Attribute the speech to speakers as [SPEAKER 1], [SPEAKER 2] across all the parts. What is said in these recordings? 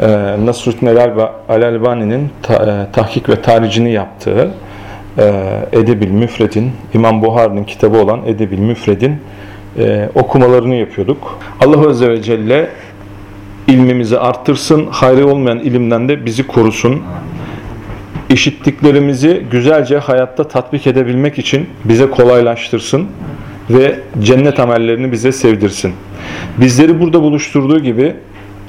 [SPEAKER 1] e, Nasruddin el-Albani'nin e, tahkik ve taricini yaptığı e, Edebil Müfred'in, İmam Buhar'ın kitabı olan Edebil Müfred'in e, okumalarını yapıyorduk. Allah Azze ve Celle ilmimizi arttırsın, hayrı olmayan ilimden de bizi korusun. İşittiklerimizi güzelce hayatta tatbik edebilmek için bize kolaylaştırsın ve cennet amellerini bize sevdirsin. Bizleri burada buluşturduğu gibi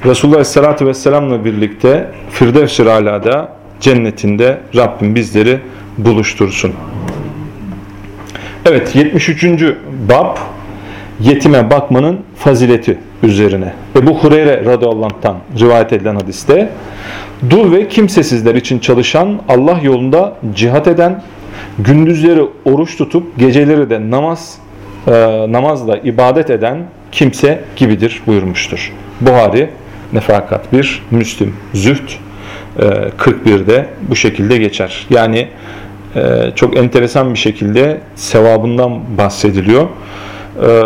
[SPEAKER 1] Resulullah Aleyhisselatü Vesselam'la birlikte Firdevs-i Ala'da cennetinde Rabbim bizleri buluştursun. Evet 73. bab yetime bakmanın fazileti üzerine. Ebu Hureyre radıyallahu anh'tan rivayet edilen hadiste dul ve kimsesizler için çalışan Allah yolunda cihat eden gündüzleri oruç tutup geceleri de namaz e, namazla ibadet eden kimse gibidir buyurmuştur. Buhari Nefakat 1, Müslim Züht e, 41'de bu şekilde geçer. Yani e, çok enteresan bir şekilde sevabından bahsediliyor. E,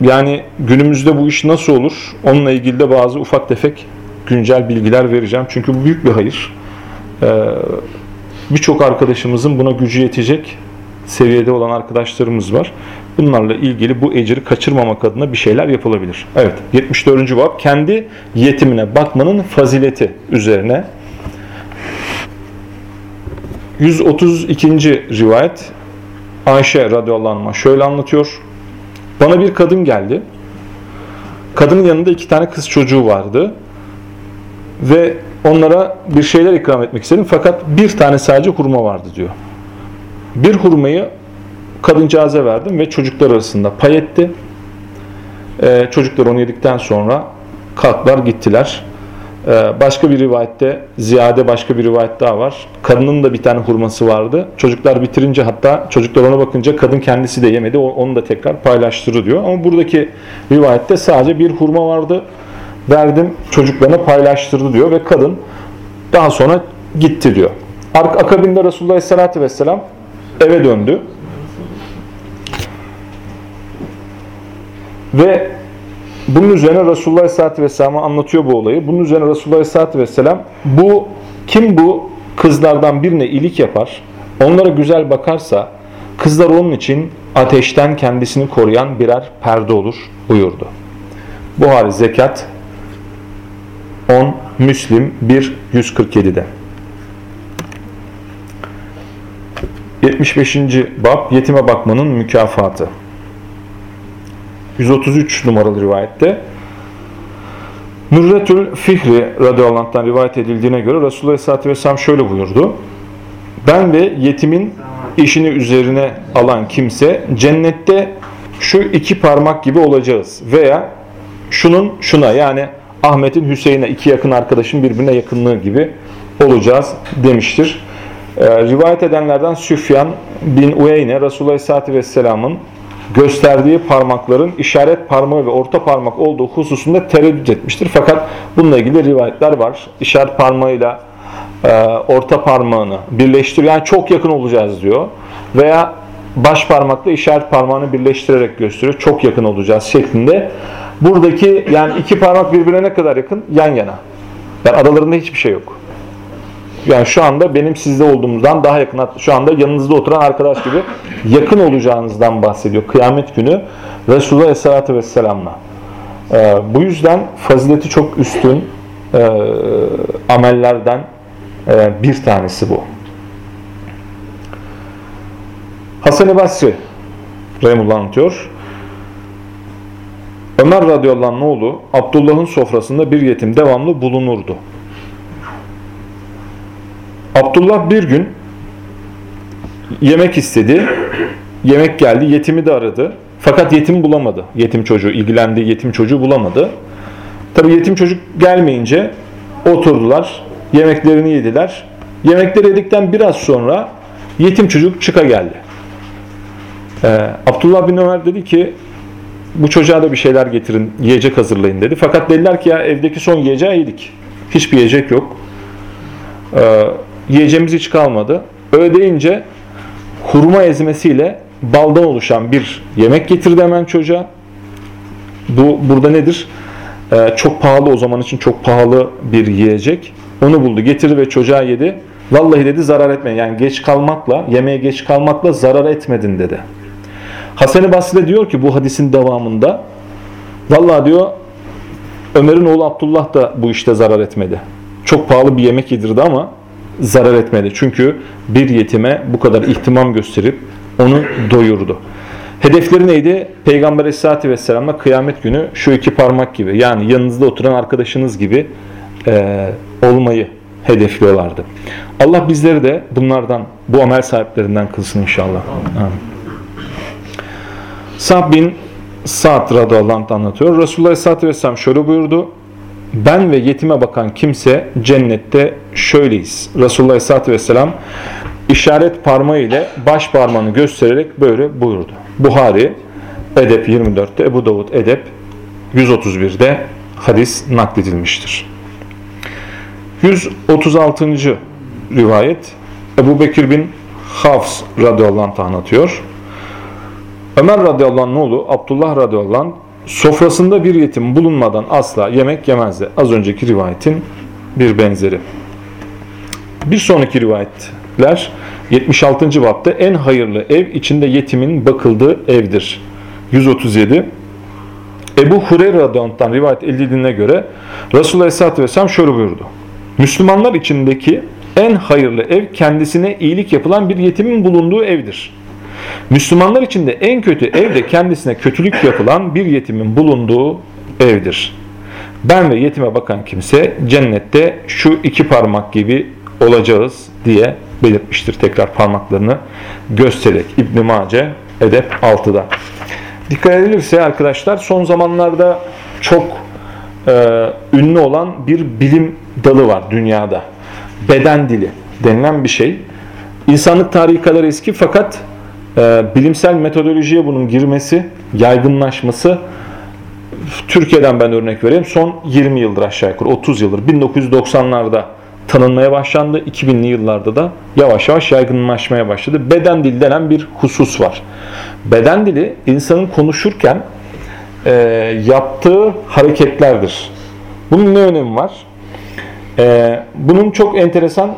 [SPEAKER 1] yani günümüzde bu iş nasıl olur? Onunla ilgili de bazı ufak tefek güncel bilgiler vereceğim. Çünkü bu büyük bir hayır. E, Birçok arkadaşımızın buna gücü yetecek seviyede olan arkadaşlarımız var. Bunlarla ilgili bu ecri kaçırmamak adına bir şeyler yapılabilir. Evet 74. bab kendi yetimine bakmanın fazileti üzerine 132. rivayet Ayşe radıyallahu anh şöyle anlatıyor. Bana bir kadın geldi. Kadının yanında iki tane kız çocuğu vardı. Ve onlara bir şeyler ikram etmek istedim. Fakat bir tane sadece hurma vardı diyor. Bir hurmayı kadıncağıza verdim ve çocuklar arasında pay etti. Ee, çocuklar onu yedikten sonra kalktılar gittiler. Ee, başka bir rivayette, ziyade başka bir rivayet daha var. Kadının da bir tane hurması vardı. Çocuklar bitirince hatta çocuklar ona bakınca kadın kendisi de yemedi. Onu da tekrar paylaştırır diyor. Ama buradaki rivayette sadece bir hurma vardı. Verdim çocuklarına paylaştırdı diyor ve kadın daha sonra gitti diyor. Akabinde Resulullah Aleyhisselatü Vesselam eve döndü. Ve bunun üzerine Resulullah Aleyhisselatü Vesselam'a anlatıyor bu olayı. Bunun üzerine Resulullah Aleyhisselatü Vesselam bu kim bu kızlardan birine ilik yapar, onlara güzel bakarsa kızlar onun için ateşten kendisini koruyan birer perde olur buyurdu. Buhari Zekat 10 Müslim 1 147'de. 75. bab yetime bakmanın mükafatı. 133 numaralı rivayette Nurretül Fihri radıyallahu rivayet edildiğine göre Resulullah Aleyhisselatü Vesselam şöyle buyurdu. Ben ve yetimin işini üzerine alan kimse cennette şu iki parmak gibi olacağız veya şunun şuna yani Ahmet'in Hüseyin'e iki yakın arkadaşın birbirine yakınlığı gibi olacağız demiştir. Ee, rivayet edenlerden Süfyan bin Uyeyne Resulullah Aleyhisselatü Vesselam'ın gösterdiği parmakların işaret parmağı ve orta parmak olduğu hususunda tereddüt etmiştir. Fakat bununla ilgili rivayetler var. İşaret parmağıyla e, orta parmağını birleştiriyor. Yani çok yakın olacağız diyor. Veya baş parmakla işaret parmağını birleştirerek gösteriyor. Çok yakın olacağız şeklinde. Buradaki yani iki parmak birbirine ne kadar yakın? Yan yana. Yani aralarında hiçbir şey yok. Yani şu anda benim sizde olduğumuzdan daha yakın, şu anda yanınızda oturan arkadaş gibi yakın olacağınızdan bahsediyor. Kıyamet günü Resulullah Aleyhisselatü Vesselam'la. Ee, bu yüzden fazileti çok üstün e, amellerden e, bir tanesi bu. Hasan-ı Basri Rahimullah anlatıyor. Ömer radıyallahu anh oğlu Abdullah'ın sofrasında bir yetim devamlı bulunurdu. Abdullah bir gün yemek istedi. Yemek geldi. Yetimi de aradı. Fakat yetim bulamadı. Yetim çocuğu, ilgilendiği yetim çocuğu bulamadı. Tabi yetim çocuk gelmeyince oturdular. Yemeklerini yediler. Yemekleri yedikten biraz sonra yetim çocuk çıka geldi. Ee, Abdullah bin Ömer dedi ki bu çocuğa da bir şeyler getirin, yiyecek hazırlayın dedi. Fakat dediler ki ya evdeki son yiyeceği yedik. Hiçbir yiyecek yok. Ee, yiyeceğimiz hiç kalmadı. Öyle deyince hurma ezmesiyle baldan oluşan bir yemek getirdi hemen çocuğa. Bu burada nedir? Ee, çok pahalı o zaman için çok pahalı bir yiyecek. Onu buldu getirdi ve çocuğa yedi. Vallahi dedi zarar etme. Yani geç kalmakla, yemeğe geç kalmakla zarar etmedin dedi. Hasan-ı Basri diyor ki bu hadisin devamında vallahi diyor Ömer'in oğlu Abdullah da bu işte zarar etmedi. Çok pahalı bir yemek yedirdi ama zarar etmedi. Çünkü bir yetime bu kadar ihtimam gösterip onu doyurdu. Hedefleri neydi? Peygamber Aleyhisselatü Vesselam'la kıyamet günü şu iki parmak gibi yani yanınızda oturan arkadaşınız gibi e, olmayı hedefliyorlardı. Allah bizleri de bunlardan, bu amel sahiplerinden kılsın inşallah. Amin. Sa'd bin Sa'd radıyallahu anh anlatıyor. Resulullah Aleyhisselatü Vesselam şöyle buyurdu. Ben ve yetime bakan kimse cennette şöyleyiz. Resulullah Aleyhisselatü Vesselam işaret parmağı ile baş parmağını göstererek böyle buyurdu. Buhari Edep 24'te, Ebu Davud Edep 131'de hadis nakledilmiştir. 136. rivayet Ebu Bekir bin Hafs radıyallahu anh anlatıyor. Ömer radıyallahu anh oğlu Abdullah radıyallahu anh sofrasında bir yetim bulunmadan asla yemek yemezdi. Az önceki rivayetin bir benzeri. Bir sonraki rivayetler 76. bapta en hayırlı ev içinde yetimin bakıldığı evdir. 137. Ebu Hureyre radıyallahu rivayet edildiğine göre Resulullah Aleyhisselatü Vesselam şöyle buyurdu. Müslümanlar içindeki en hayırlı ev kendisine iyilik yapılan bir yetimin bulunduğu evdir. Müslümanlar içinde en kötü ev de kendisine kötülük yapılan bir yetimin bulunduğu evdir. Ben ve yetime bakan kimse cennette şu iki parmak gibi olacağız diye belirtmiştir tekrar parmaklarını göstererek. İbn-i Mace Edep 6'da. Dikkat edilirse arkadaşlar son zamanlarda çok e, ünlü olan bir bilim dalı var dünyada. Beden dili denilen bir şey. İnsanlık tarihi kadar eski fakat e, bilimsel metodolojiye bunun girmesi, yaygınlaşması Türkiye'den ben örnek vereyim. Son 20 yıldır aşağı yukarı 30 yıldır 1990'larda tanınmaya başlandı. 2000'li yıllarda da yavaş yavaş yaygınlaşmaya başladı. Beden dili denen bir husus var. Beden dili insanın konuşurken e, yaptığı hareketlerdir. Bunun ne önemi var? E, bunun çok enteresan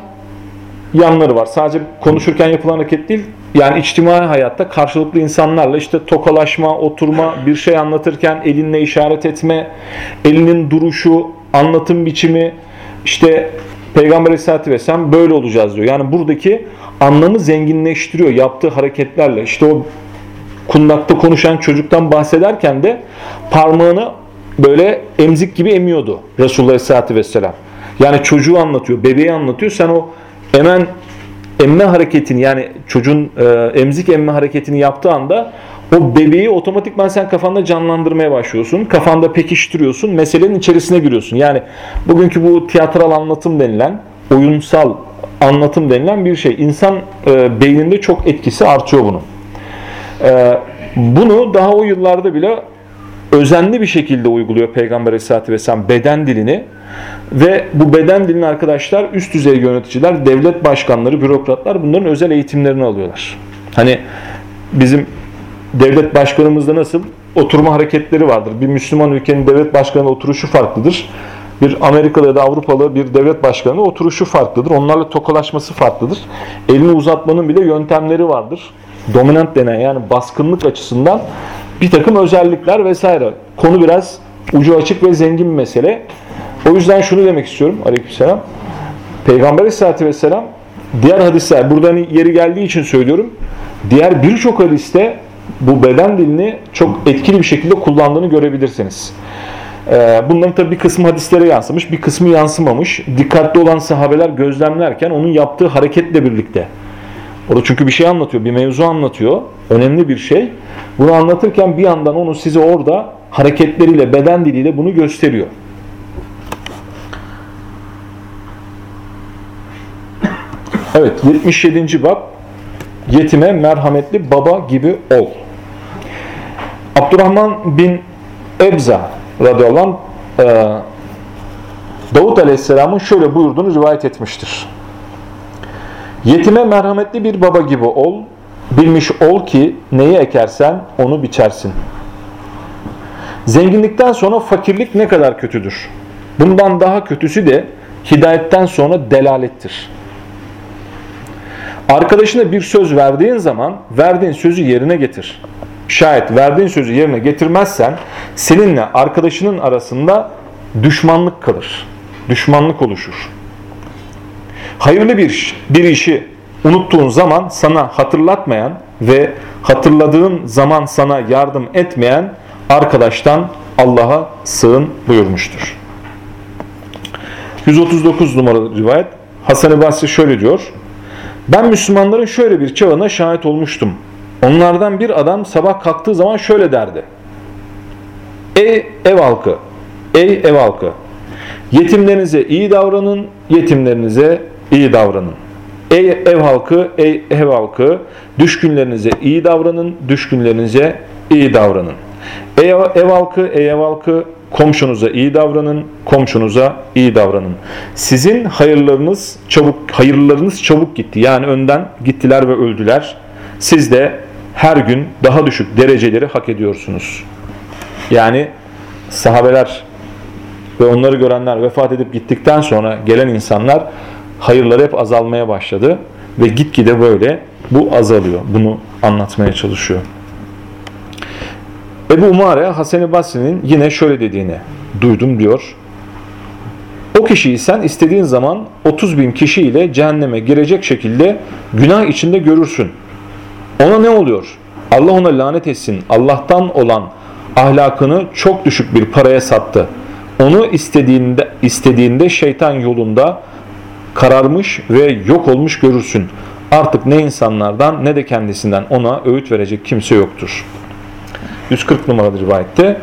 [SPEAKER 1] yanları var. Sadece konuşurken yapılan hareket değil, yani içtimai hayatta karşılıklı insanlarla işte tokalaşma, oturma, bir şey anlatırken elinle işaret etme, elinin duruşu, anlatım biçimi, işte Peygamber Aleyhisselatü Vesselam böyle olacağız diyor. Yani buradaki anlamı zenginleştiriyor yaptığı hareketlerle. İşte o kundakta konuşan çocuktan bahsederken de parmağını böyle emzik gibi emiyordu Resulullah Aleyhisselatü Vesselam. Yani çocuğu anlatıyor, bebeği anlatıyor. Sen o hemen emme hareketini yani çocuğun e, emzik emme hareketini yaptığı anda o bebeği otomatikman sen kafanda canlandırmaya başlıyorsun. Kafanda pekiştiriyorsun. Meselenin içerisine giriyorsun. Yani bugünkü bu tiyatral anlatım denilen, oyunsal anlatım denilen bir şey. İnsan e, beyninde çok etkisi artıyor bunun. E, bunu daha o yıllarda bile özenli bir şekilde uyguluyor Peygamber Aleyhisselatü Vesselam beden dilini. Ve bu beden dilini arkadaşlar üst düzey yöneticiler, devlet başkanları, bürokratlar bunların özel eğitimlerini alıyorlar. Hani bizim devlet başkanımızda nasıl oturma hareketleri vardır. Bir Müslüman ülkenin devlet başkanı oturuşu farklıdır. Bir Amerikalı ya da Avrupalı bir devlet başkanı oturuşu farklıdır. Onlarla tokalaşması farklıdır. Elini uzatmanın bile yöntemleri vardır. Dominant denen yani baskınlık açısından bir takım özellikler vesaire. Konu biraz ucu açık ve zengin bir mesele. O yüzden şunu demek istiyorum aleykümselam. Peygamber aleyhissalatü vesselam diğer hadisler, burada hani yeri geldiği için söylüyorum. Diğer birçok hadiste bu beden dilini çok etkili bir şekilde kullandığını görebilirsiniz. Ee, bunların tabi bir kısmı hadislere yansımış, bir kısmı yansımamış. Dikkatli olan sahabeler gözlemlerken onun yaptığı hareketle birlikte. Orada çünkü bir şey anlatıyor, bir mevzu anlatıyor. Önemli bir şey. Bunu anlatırken bir yandan onu size orada hareketleriyle, beden diliyle bunu gösteriyor. Evet 77. bab Yetime merhametli baba gibi ol. Abdurrahman bin Ebza radıyallahu anh e, Davut aleyhisselamın şöyle buyurduğunu rivayet etmiştir. Yetime merhametli bir baba gibi ol, bilmiş ol ki neyi ekersen onu biçersin. Zenginlikten sonra fakirlik ne kadar kötüdür? Bundan daha kötüsü de hidayetten sonra delalettir. Arkadaşına bir söz verdiğin zaman verdiğin sözü yerine getir. Şayet verdiğin sözü yerine getirmezsen seninle arkadaşının arasında düşmanlık kalır. Düşmanlık oluşur. Hayırlı bir, bir işi unuttuğun zaman sana hatırlatmayan ve hatırladığın zaman sana yardım etmeyen arkadaştan Allah'a sığın buyurmuştur. 139 numaralı rivayet Hasan-ı Basri şöyle diyor. Ben Müslümanların şöyle bir çağına şahit olmuştum. Onlardan bir adam sabah kalktığı zaman şöyle derdi. Ey ev halkı, ey ev halkı, yetimlerinize iyi davranın, yetimlerinize iyi davranın. Ey ev halkı, ey ev halkı, düşkünlerinize iyi davranın, düşkünlerinize iyi davranın. Ey ev halkı, ey ev halkı, komşunuza iyi davranın, komşunuza iyi davranın. Sizin hayırlarınız çabuk hayırlarınız çabuk gitti. Yani önden gittiler ve öldüler. Siz de her gün daha düşük dereceleri hak ediyorsunuz. Yani sahabeler ve onları görenler vefat edip gittikten sonra gelen insanlar hayırları hep azalmaya başladı ve gitgide böyle bu azalıyor. Bunu anlatmaya çalışıyor. Ebu Umare Hasan-ı Basri'nin yine şöyle dediğini duydum diyor. O kişiyi sen istediğin zaman 30 bin kişiyle cehenneme girecek şekilde günah içinde görürsün. Ona ne oluyor? Allah ona lanet etsin. Allah'tan olan ahlakını çok düşük bir paraya sattı. Onu istediğinde, istediğinde şeytan yolunda kararmış ve yok olmuş görürsün. Artık ne insanlardan ne de kendisinden ona öğüt verecek kimse yoktur.'' 140 numaralı rivayette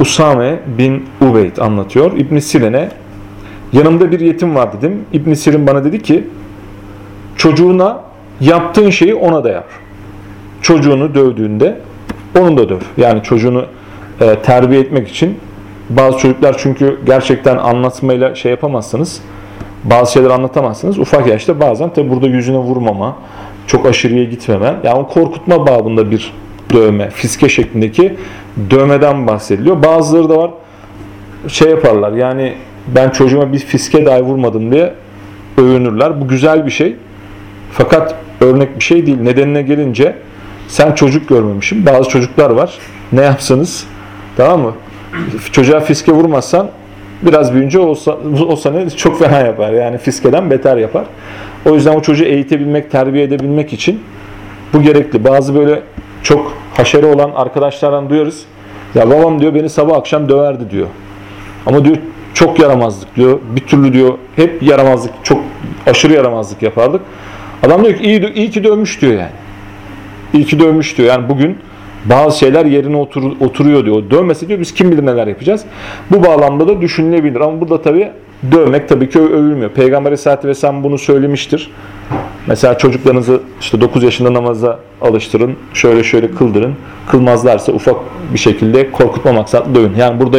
[SPEAKER 1] Usame bin Ubeyd anlatıyor. İbn Sirin'e yanımda bir yetim var dedim. İbn Sirin bana dedi ki çocuğuna yaptığın şeyi ona da yap. Çocuğunu dövdüğünde onu da döv. Yani çocuğunu e, terbiye etmek için bazı çocuklar çünkü gerçekten anlatmayla şey yapamazsınız. Bazı şeyler anlatamazsınız. Ufak yaşta bazen tabi burada yüzüne vurmama, çok aşırıya gitmeme. Yani korkutma babında bir dövme, fiske şeklindeki dövmeden bahsediliyor. Bazıları da var şey yaparlar yani ben çocuğuma bir fiske dahi vurmadım diye övünürler. Bu güzel bir şey. Fakat örnek bir şey değil. Nedenine gelince sen çocuk görmemişsin. Bazı çocuklar var. Ne yapsanız tamam mı? Çocuğa fiske vurmazsan biraz büyünce olsa, olsa ne çok fena yapar. Yani fiskeden beter yapar. O yüzden o çocuğu eğitebilmek, terbiye edebilmek için bu gerekli. Bazı böyle çok haşere olan arkadaşlardan duyuyoruz. Ya babam diyor beni sabah akşam döverdi diyor. Ama diyor çok yaramazlık diyor. Bir türlü diyor hep yaramazlık, çok aşırı yaramazlık yapardık. Adam diyor ki iyi, iyi ki dövmüş diyor yani. İyi ki dövmüş diyor. Yani bugün bazı şeyler yerine otur, oturuyor diyor. Dövmesi diyor biz kim bilir neler yapacağız. Bu bağlamda da düşünülebilir. Ama burada tabi dövmek tabii ki övülmüyor. Peygamber Aleyhisselatü Vesselam bunu söylemiştir. Mesela çocuklarınızı işte 9 yaşında namaza alıştırın, şöyle şöyle kıldırın. Kılmazlarsa ufak bir şekilde korkutma maksatlı dövün. Yani burada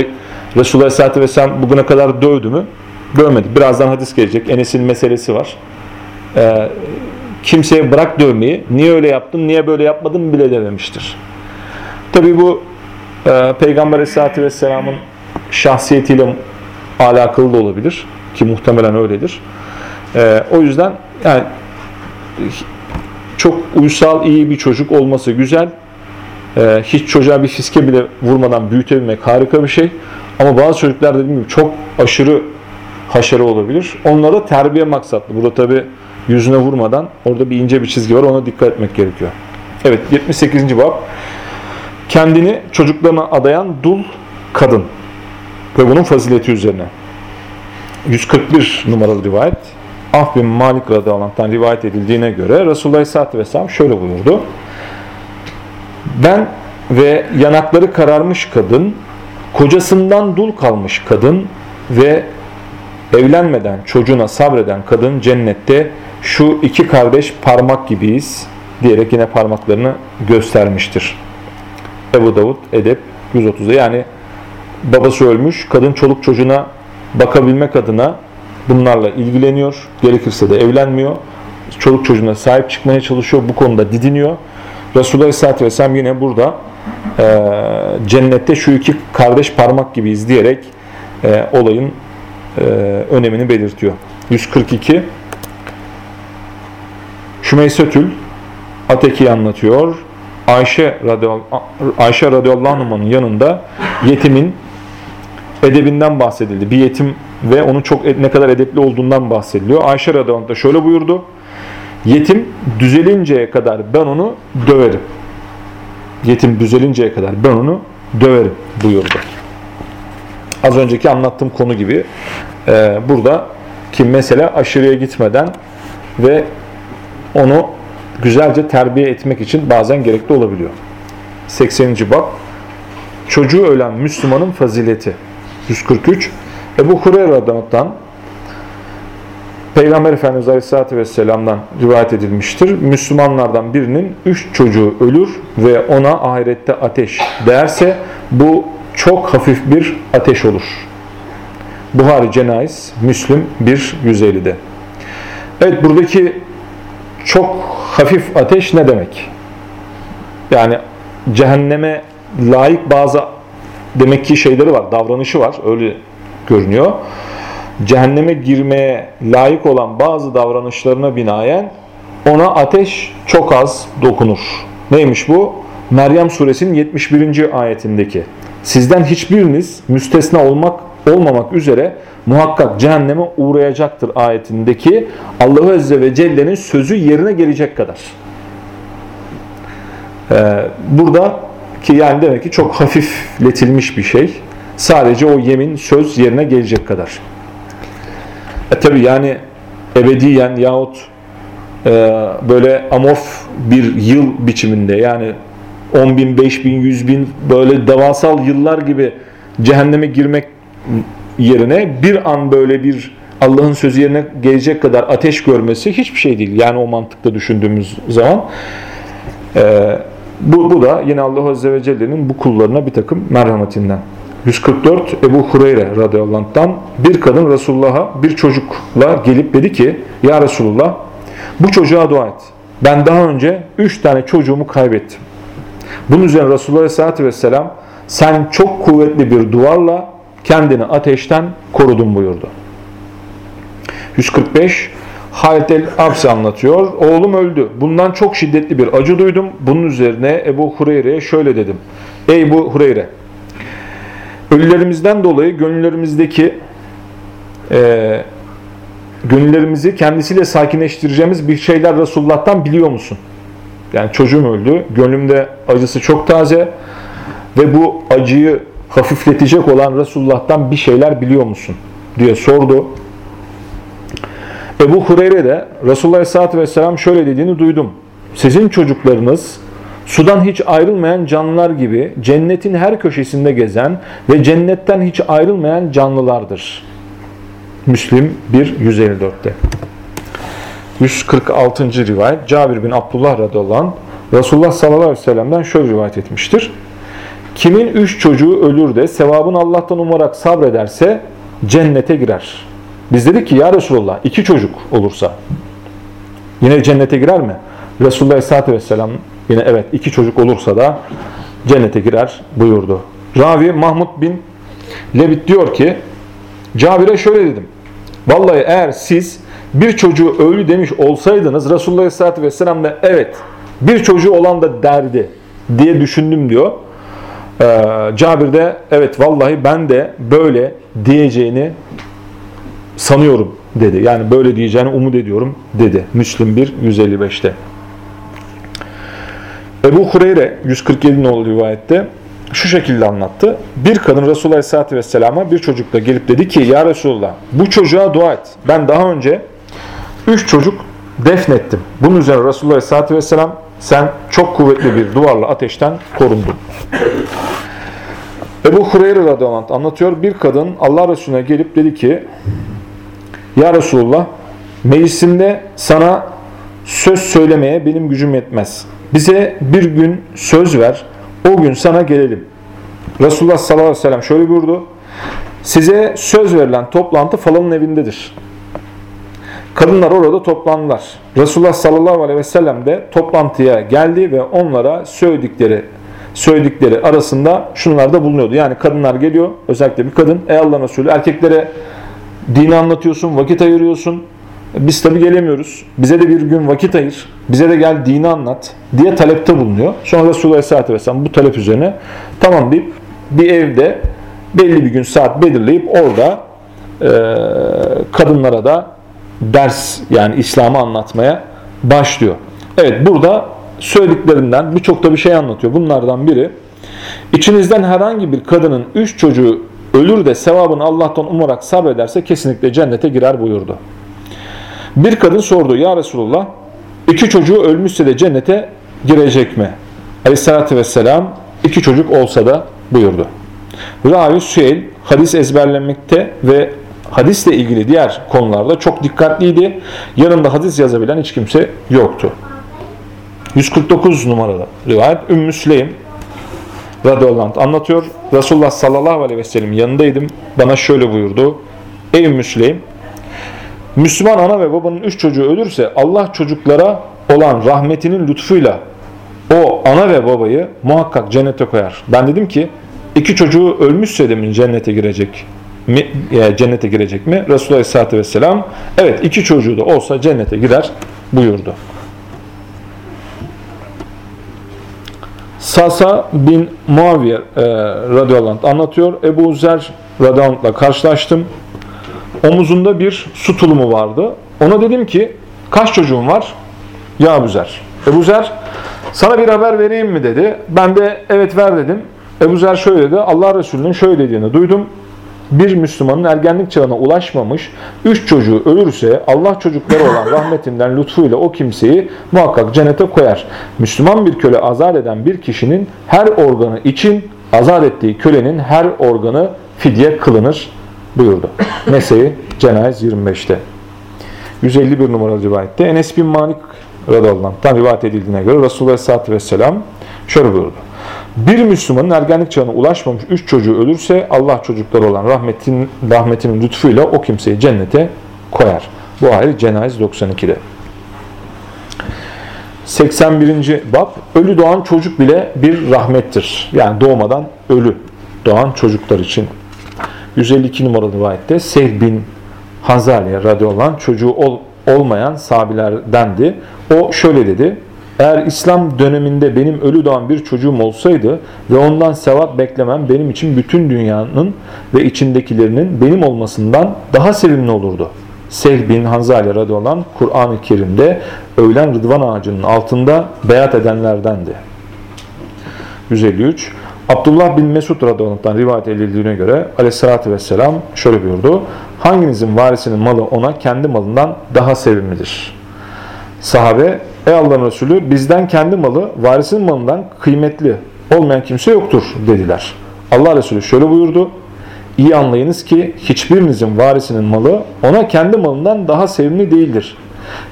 [SPEAKER 1] Resulullah Aleyhisselatü Vesselam bugüne kadar dövdü mü? Dövmedi. Birazdan hadis gelecek. Enes'in meselesi var. Ee, kimseye bırak dövmeyi, niye öyle yaptın, niye böyle yapmadın bile dememiştir. Tabi bu e, Peygamber Aleyhisselatü Vesselam'ın şahsiyetiyle alakalı da olabilir. Ki muhtemelen öyledir. E, o yüzden yani çok uysal, iyi bir çocuk olması güzel. Ee, hiç çocuğa bir fiske bile vurmadan büyütebilmek harika bir şey. Ama bazı çocuklar dediğim gibi çok aşırı haşere olabilir. Onlara terbiye maksatlı. Burada tabi yüzüne vurmadan orada bir ince bir çizgi var. Ona dikkat etmek gerekiyor. Evet 78. bab. Kendini çocuklarına adayan dul kadın. Ve bunun fazileti üzerine. 141 numaralı rivayet. Af bin Malik radıyallahu rivayet edildiğine göre Resulullah Aleyhisselatü Vesselam şöyle buyurdu. Ben ve yanakları kararmış kadın, kocasından dul kalmış kadın ve evlenmeden çocuğuna sabreden kadın cennette şu iki kardeş parmak gibiyiz diyerek yine parmaklarını göstermiştir. Ebu Davud Edep 130'da yani babası ölmüş, kadın çoluk çocuğuna bakabilmek adına bunlarla ilgileniyor. Gerekirse de evlenmiyor. Çoluk çocuğuna sahip çıkmaya çalışıyor. Bu konuda didiniyor. Resulullah Aleyhisselatü Vesselam yine burada e, cennette şu iki kardeş parmak gibi izleyerek e, olayın e, önemini belirtiyor. 142 Şümeysetül Ateki'yi anlatıyor. Ayşe, radyo, Ayşe radıyallahu anh'ın yanında yetimin edebinden bahsedildi. Bir yetim ve onun çok ne kadar edepli olduğundan bahsediliyor. Ayşe radıyallahu da şöyle buyurdu. Yetim düzelinceye kadar ben onu döverim. Yetim düzelinceye kadar ben onu döverim buyurdu. Az önceki anlattığım konu gibi e, burada ki mesele aşırıya gitmeden ve onu güzelce terbiye etmek için bazen gerekli olabiliyor. 80. bab Çocuğu ölen Müslümanın fazileti 143 Ebu Hureyre radıyallahu Peygamber Efendimiz Aleyhisselatü Vesselam'dan rivayet edilmiştir. Müslümanlardan birinin üç çocuğu ölür ve ona ahirette ateş derse bu çok hafif bir ateş olur. Buhari Cenayiz, Müslüm 1.150'de. Evet buradaki çok hafif ateş ne demek? Yani cehenneme layık bazı demek ki şeyleri var, davranışı var. Öyle görünüyor. Cehenneme girmeye layık olan bazı davranışlarına binaen ona ateş çok az dokunur. Neymiş bu? Meryem suresinin 71. ayetindeki. Sizden hiçbiriniz müstesna olmak olmamak üzere muhakkak cehenneme uğrayacaktır ayetindeki Allah Azze ve Celle'nin sözü yerine gelecek kadar. Ee, burada ki yani demek ki çok hafifletilmiş bir şey. Sadece o yemin söz yerine gelecek kadar. E tabi yani ebediyen yahut e, böyle amorf bir yıl biçiminde yani 10 bin, 5 bin, 100 bin böyle devasal yıllar gibi cehenneme girmek yerine bir an böyle bir Allah'ın sözü yerine gelecek kadar ateş görmesi hiçbir şey değil. Yani o mantıkta düşündüğümüz zaman. Ee, bu, bu da yine Allah Azze ve Celle'nin bu kullarına bir takım merhametinden. 144 Ebu Hureyre radıyallahu anh'tan bir kadın Resulullah'a bir çocukla gelip dedi ki Ya Resulullah bu çocuğa dua et. Ben daha önce üç tane çocuğumu kaybettim. Bunun üzerine Resulullah Aleyhisselatü Vesselam sen çok kuvvetli bir duvarla kendini ateşten korudun buyurdu. 145 Halit el-Absi anlatıyor. Oğlum öldü. Bundan çok şiddetli bir acı duydum. Bunun üzerine Ebu Hureyre'ye şöyle dedim. Ey bu Hureyre! Ölülerimizden dolayı gönüllerimizdeki e, gönüllerimizi kendisiyle sakinleştireceğimiz bir şeyler Resulullah'tan biliyor musun? Yani çocuğum öldü. Gönlümde acısı çok taze ve bu acıyı hafifletecek olan Resulullah'tan bir şeyler biliyor musun? diye sordu. Ebu Hureyre de Resulullah Aleyhisselatü Vesselam şöyle dediğini duydum. Sizin çocuklarınız sudan hiç ayrılmayan canlılar gibi cennetin her köşesinde gezen ve cennetten hiç ayrılmayan canlılardır. Müslim 1.154'te. 146. rivayet Cabir bin Abdullah radıyallahu anh Resulullah sallallahu aleyhi ve sellem'den şöyle rivayet etmiştir. Kimin üç çocuğu ölür de sevabını Allah'tan umarak sabrederse cennete girer. Biz dedik ki ya Resulullah iki çocuk olursa yine cennete girer mi? Resulullah Aleyhisselatü Vesselam yine evet iki çocuk olursa da cennete girer buyurdu. Ravi Mahmud bin Levit diyor ki Cabir'e şöyle dedim. Vallahi eğer siz bir çocuğu ölü demiş olsaydınız Resulullah Aleyhisselatü Vesselam da evet bir çocuğu olan da derdi diye düşündüm diyor. Ee, Cabir de evet vallahi ben de böyle diyeceğini sanıyorum dedi. Yani böyle diyeceğini umut ediyorum dedi. Müslim 1 155'te. Ebu Hureyre 147 nolu rivayette şu şekilde anlattı. Bir kadın Resulullah Aleyhisselatü Vesselam'a bir çocukla gelip dedi ki Ya Resulullah bu çocuğa dua et. Ben daha önce üç çocuk defnettim. Bunun üzerine Resulullah Aleyhisselatü Vesselam sen çok kuvvetli bir duvarla ateşten korundun. Ebu Hureyre radıyallahu anlatıyor. Bir kadın Allah Resulüne gelip dedi ki Ya Resulullah meclisimde sana söz söylemeye benim gücüm yetmez. Bize bir gün söz ver. O gün sana gelelim. Resulullah sallallahu aleyhi ve sellem şöyle buyurdu. Size söz verilen toplantı falanın evindedir. Kadınlar orada toplandılar. Resulullah sallallahu aleyhi ve sellem de toplantıya geldi ve onlara söyledikleri söyledikleri arasında şunlar da bulunuyordu. Yani kadınlar geliyor, özellikle bir kadın, ey Allah'ın Resulü erkeklere dini anlatıyorsun, vakit ayırıyorsun. Biz tabi gelemiyoruz. Bize de bir gün vakit ayır. Bize de gel dini anlat diye talepte bulunuyor. Sonra Resulullah Aleyhisselatü Vesselam bu talep üzerine tamam deyip bir evde belli bir gün saat belirleyip orada e, kadınlara da ders yani İslam'ı anlatmaya başlıyor. Evet burada söylediklerinden birçok da bir şey anlatıyor. Bunlardan biri içinizden herhangi bir kadının üç çocuğu ölür de sevabını Allah'tan umarak sabrederse kesinlikle cennete girer buyurdu. Bir kadın sordu ya Resulullah iki çocuğu ölmüşse de cennete girecek mi? Aleyhissalatü vesselam iki çocuk olsa da buyurdu. Ravi Süheyl hadis ezberlemekte ve hadisle ilgili diğer konularda çok dikkatliydi. Yanında hadis yazabilen hiç kimse yoktu. 149 numaralı rivayet Ümmü Süleym radıyallahu anlatıyor. Resulullah sallallahu aleyhi ve sellem yanındaydım. Bana şöyle buyurdu. Ey Ümmü Süleym Müslüman ana ve babanın üç çocuğu ölürse Allah çocuklara olan rahmetinin lütfuyla o ana ve babayı muhakkak cennete koyar. Ben dedim ki iki çocuğu ölmüşse de mi cennete girecek mi, e, cennete girecek mi? Resulullah Aleyhisselatü Vesselam evet iki çocuğu da olsa cennete girer buyurdu. Sasa bin Muaviye e, radıyallahu anh anlatıyor. Ebu Zer radıyallahu anh'la karşılaştım. Omuzunda bir su tulumu vardı. Ona dedim ki kaç çocuğun var? Ya Ebu Zer. Ebu Zer sana bir haber vereyim mi dedi. Ben de evet ver dedim. Ebu Zer şöyle dedi. Allah Resulü'nün şöyle dediğini duydum. Bir Müslümanın ergenlik çağına ulaşmamış, üç çocuğu ölürse Allah çocukları olan rahmetinden lütfuyla o kimseyi muhakkak cennete koyar. Müslüman bir köle azat eden bir kişinin her organı için azat ettiği kölenin her organı fidye kılınır buyurdu. Nese'yi Cenayiz 25'te. 151 numaralı rivayette Enes bin Malik radıyallahu rivayet edildiğine göre Resulullah sallallahu vesselam şöyle buyurdu. Bir Müslümanın ergenlik çağına ulaşmamış üç çocuğu ölürse Allah çocukları olan rahmetin, rahmetinin lütfuyla o kimseyi cennete koyar. Bu ayrı Cenayiz 92'de. 81. bab Ölü doğan çocuk bile bir rahmettir. Yani doğmadan ölü doğan çocuklar için. 152 numaralı rivayette Seyd bin Hazaliye radıyallahu anh çocuğu ol, olmayan sahabilerdendi. O şöyle dedi. Eğer İslam döneminde benim ölü doğan bir çocuğum olsaydı ve ondan sevap beklemem benim için bütün dünyanın ve içindekilerinin benim olmasından daha sevimli olurdu. Sehl bin Hanzali radıyallahu anh Kur'an-ı Kerim'de öğlen rıdvan ağacının altında beyat edenlerdendi. 153 Abdullah bin Mesud radıyallahu rivayet edildiğine göre aleyhissalatü vesselam şöyle buyurdu. Hanginizin varisinin malı ona kendi malından daha sevimlidir? Sahabe, ey Allah'ın Resulü bizden kendi malı varisinin malından kıymetli olmayan kimse yoktur dediler. Allah Resulü şöyle buyurdu. İyi anlayınız ki hiçbirinizin varisinin malı ona kendi malından daha sevimli değildir.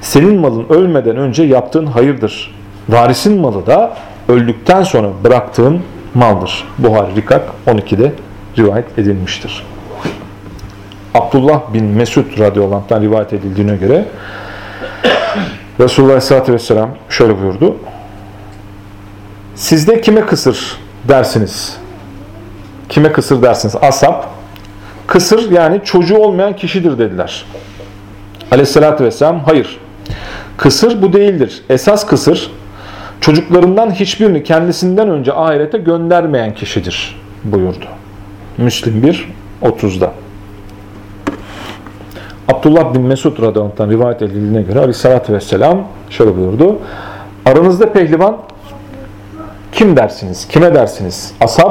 [SPEAKER 1] Senin malın ölmeden önce yaptığın hayırdır. Varisin malı da öldükten sonra bıraktığın maldır. Buhari Rikak 12'de rivayet edilmiştir. Abdullah bin Mesud radıyallahu anh'tan rivayet edildiğine göre Resulullah Aleyhisselatü Vesselam şöyle buyurdu. Sizde kime kısır dersiniz? Kime kısır dersiniz? Asap. Kısır yani çocuğu olmayan kişidir dediler. Aleyhisselatü Vesselam hayır. Kısır bu değildir. Esas kısır çocuklarından hiçbirini kendisinden önce ahirete göndermeyen kişidir buyurdu. Müslim 1, 30'da. Abdullah bin Mesud radıyallahu rivayet edildiğine göre aleyhissalatü vesselam şöyle buyurdu. Aranızda pehlivan kim dersiniz? Kime dersiniz? Ashab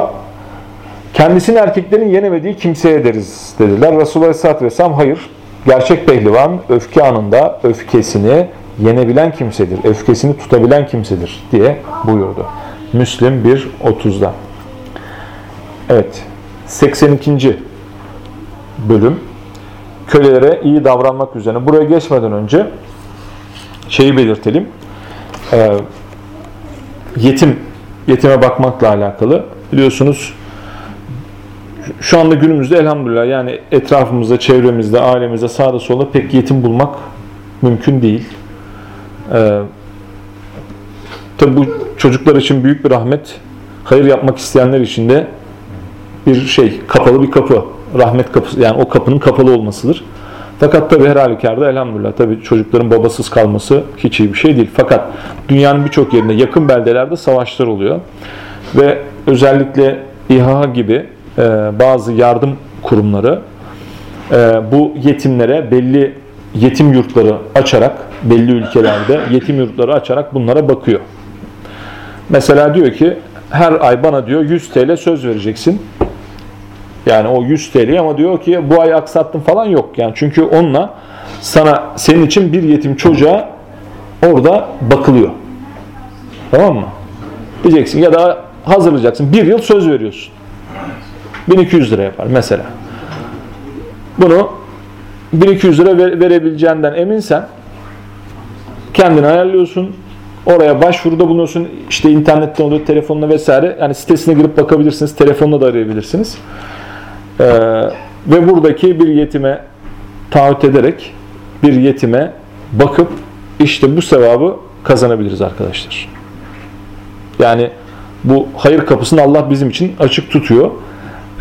[SPEAKER 1] kendisini erkeklerin yenemediği kimseye deriz dediler. Resulullah aleyhissalatü vesselam hayır. Gerçek pehlivan öfke anında öfkesini yenebilen kimsedir. Öfkesini tutabilen kimsedir diye buyurdu. Müslim 1.30'da. Evet. 82. bölüm kölelere iyi davranmak üzerine. Buraya geçmeden önce şeyi belirtelim. Ee, yetim yetime bakmakla alakalı. Biliyorsunuz şu anda günümüzde elhamdülillah yani etrafımızda, çevremizde, ailemizde, sağda solda pek yetim bulmak mümkün değil. Ee, tabi bu çocuklar için büyük bir rahmet. hayır yapmak isteyenler için de bir şey, kapalı bir kapı. Rahmet kapısı, yani o kapının kapalı olmasıdır. Fakat tabi her halükarda elhamdülillah tabi çocukların babasız kalması hiç iyi bir şey değil. Fakat dünyanın birçok yerinde yakın beldelerde savaşlar oluyor. Ve özellikle İHA gibi e, bazı yardım kurumları e, bu yetimlere belli yetim yurtları açarak belli ülkelerde yetim yurtları açarak bunlara bakıyor. Mesela diyor ki her ay bana diyor 100 TL söz vereceksin. Yani o 100 TL ama diyor ki bu ay aksattım falan yok. Yani çünkü onunla sana senin için bir yetim çocuğa orada bakılıyor. Tamam mı? Diyeceksin ya da hazırlayacaksın. Bir yıl söz veriyorsun. 1200 lira yapar mesela. Bunu 1200 lira verebileceğinden eminsen kendini ayarlıyorsun. Oraya başvuruda bulunuyorsun. İşte internetten oluyor, telefonla vesaire. Yani sitesine girip bakabilirsiniz. Telefonla da arayabilirsiniz. Ee, ve buradaki bir yetime taahhüt ederek bir yetime bakıp işte bu sevabı kazanabiliriz arkadaşlar. Yani bu hayır kapısını Allah bizim için açık tutuyor.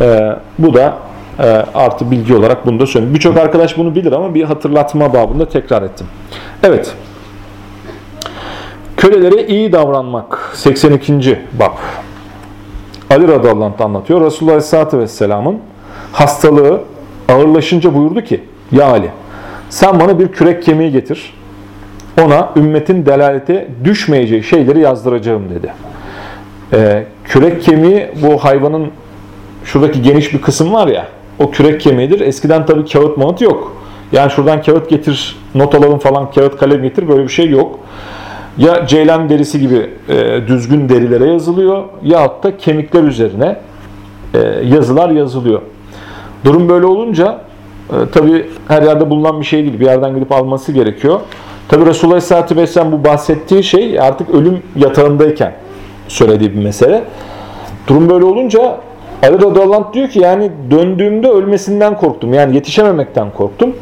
[SPEAKER 1] Ee, bu da e, artı bilgi olarak bunu da söyleyeyim. Birçok arkadaş bunu bilir ama bir hatırlatma babında tekrar ettim. Evet. Kölelere iyi davranmak 82. bab. Ali radıyallahu anh anlatıyor. Resulullah aleyhissalatü vesselamın hastalığı ağırlaşınca buyurdu ki Ya Ali sen bana bir kürek kemiği getir. Ona ümmetin delalete düşmeyeceği şeyleri yazdıracağım dedi. Ee, kürek kemiği bu hayvanın şuradaki geniş bir kısım var ya o kürek kemiğidir. Eskiden tabii kağıt mağıt yok. Yani şuradan kağıt getir, not alalım falan, kağıt kalem getir böyle bir şey yok. Ya ceylan derisi gibi e, düzgün derilere yazılıyor ya da kemikler üzerine e, yazılar yazılıyor. Durum böyle olunca e, tabi her yerde bulunan bir şey değil. Bir yerden gidip alması gerekiyor. Tabi Resulullah Aleyhisselatü Vesselam bu bahsettiği şey artık ölüm yatağındayken söylediği bir mesele. Durum böyle olunca Ali radıyallahu diyor ki yani döndüğümde ölmesinden korktum. Yani yetişememekten korktum.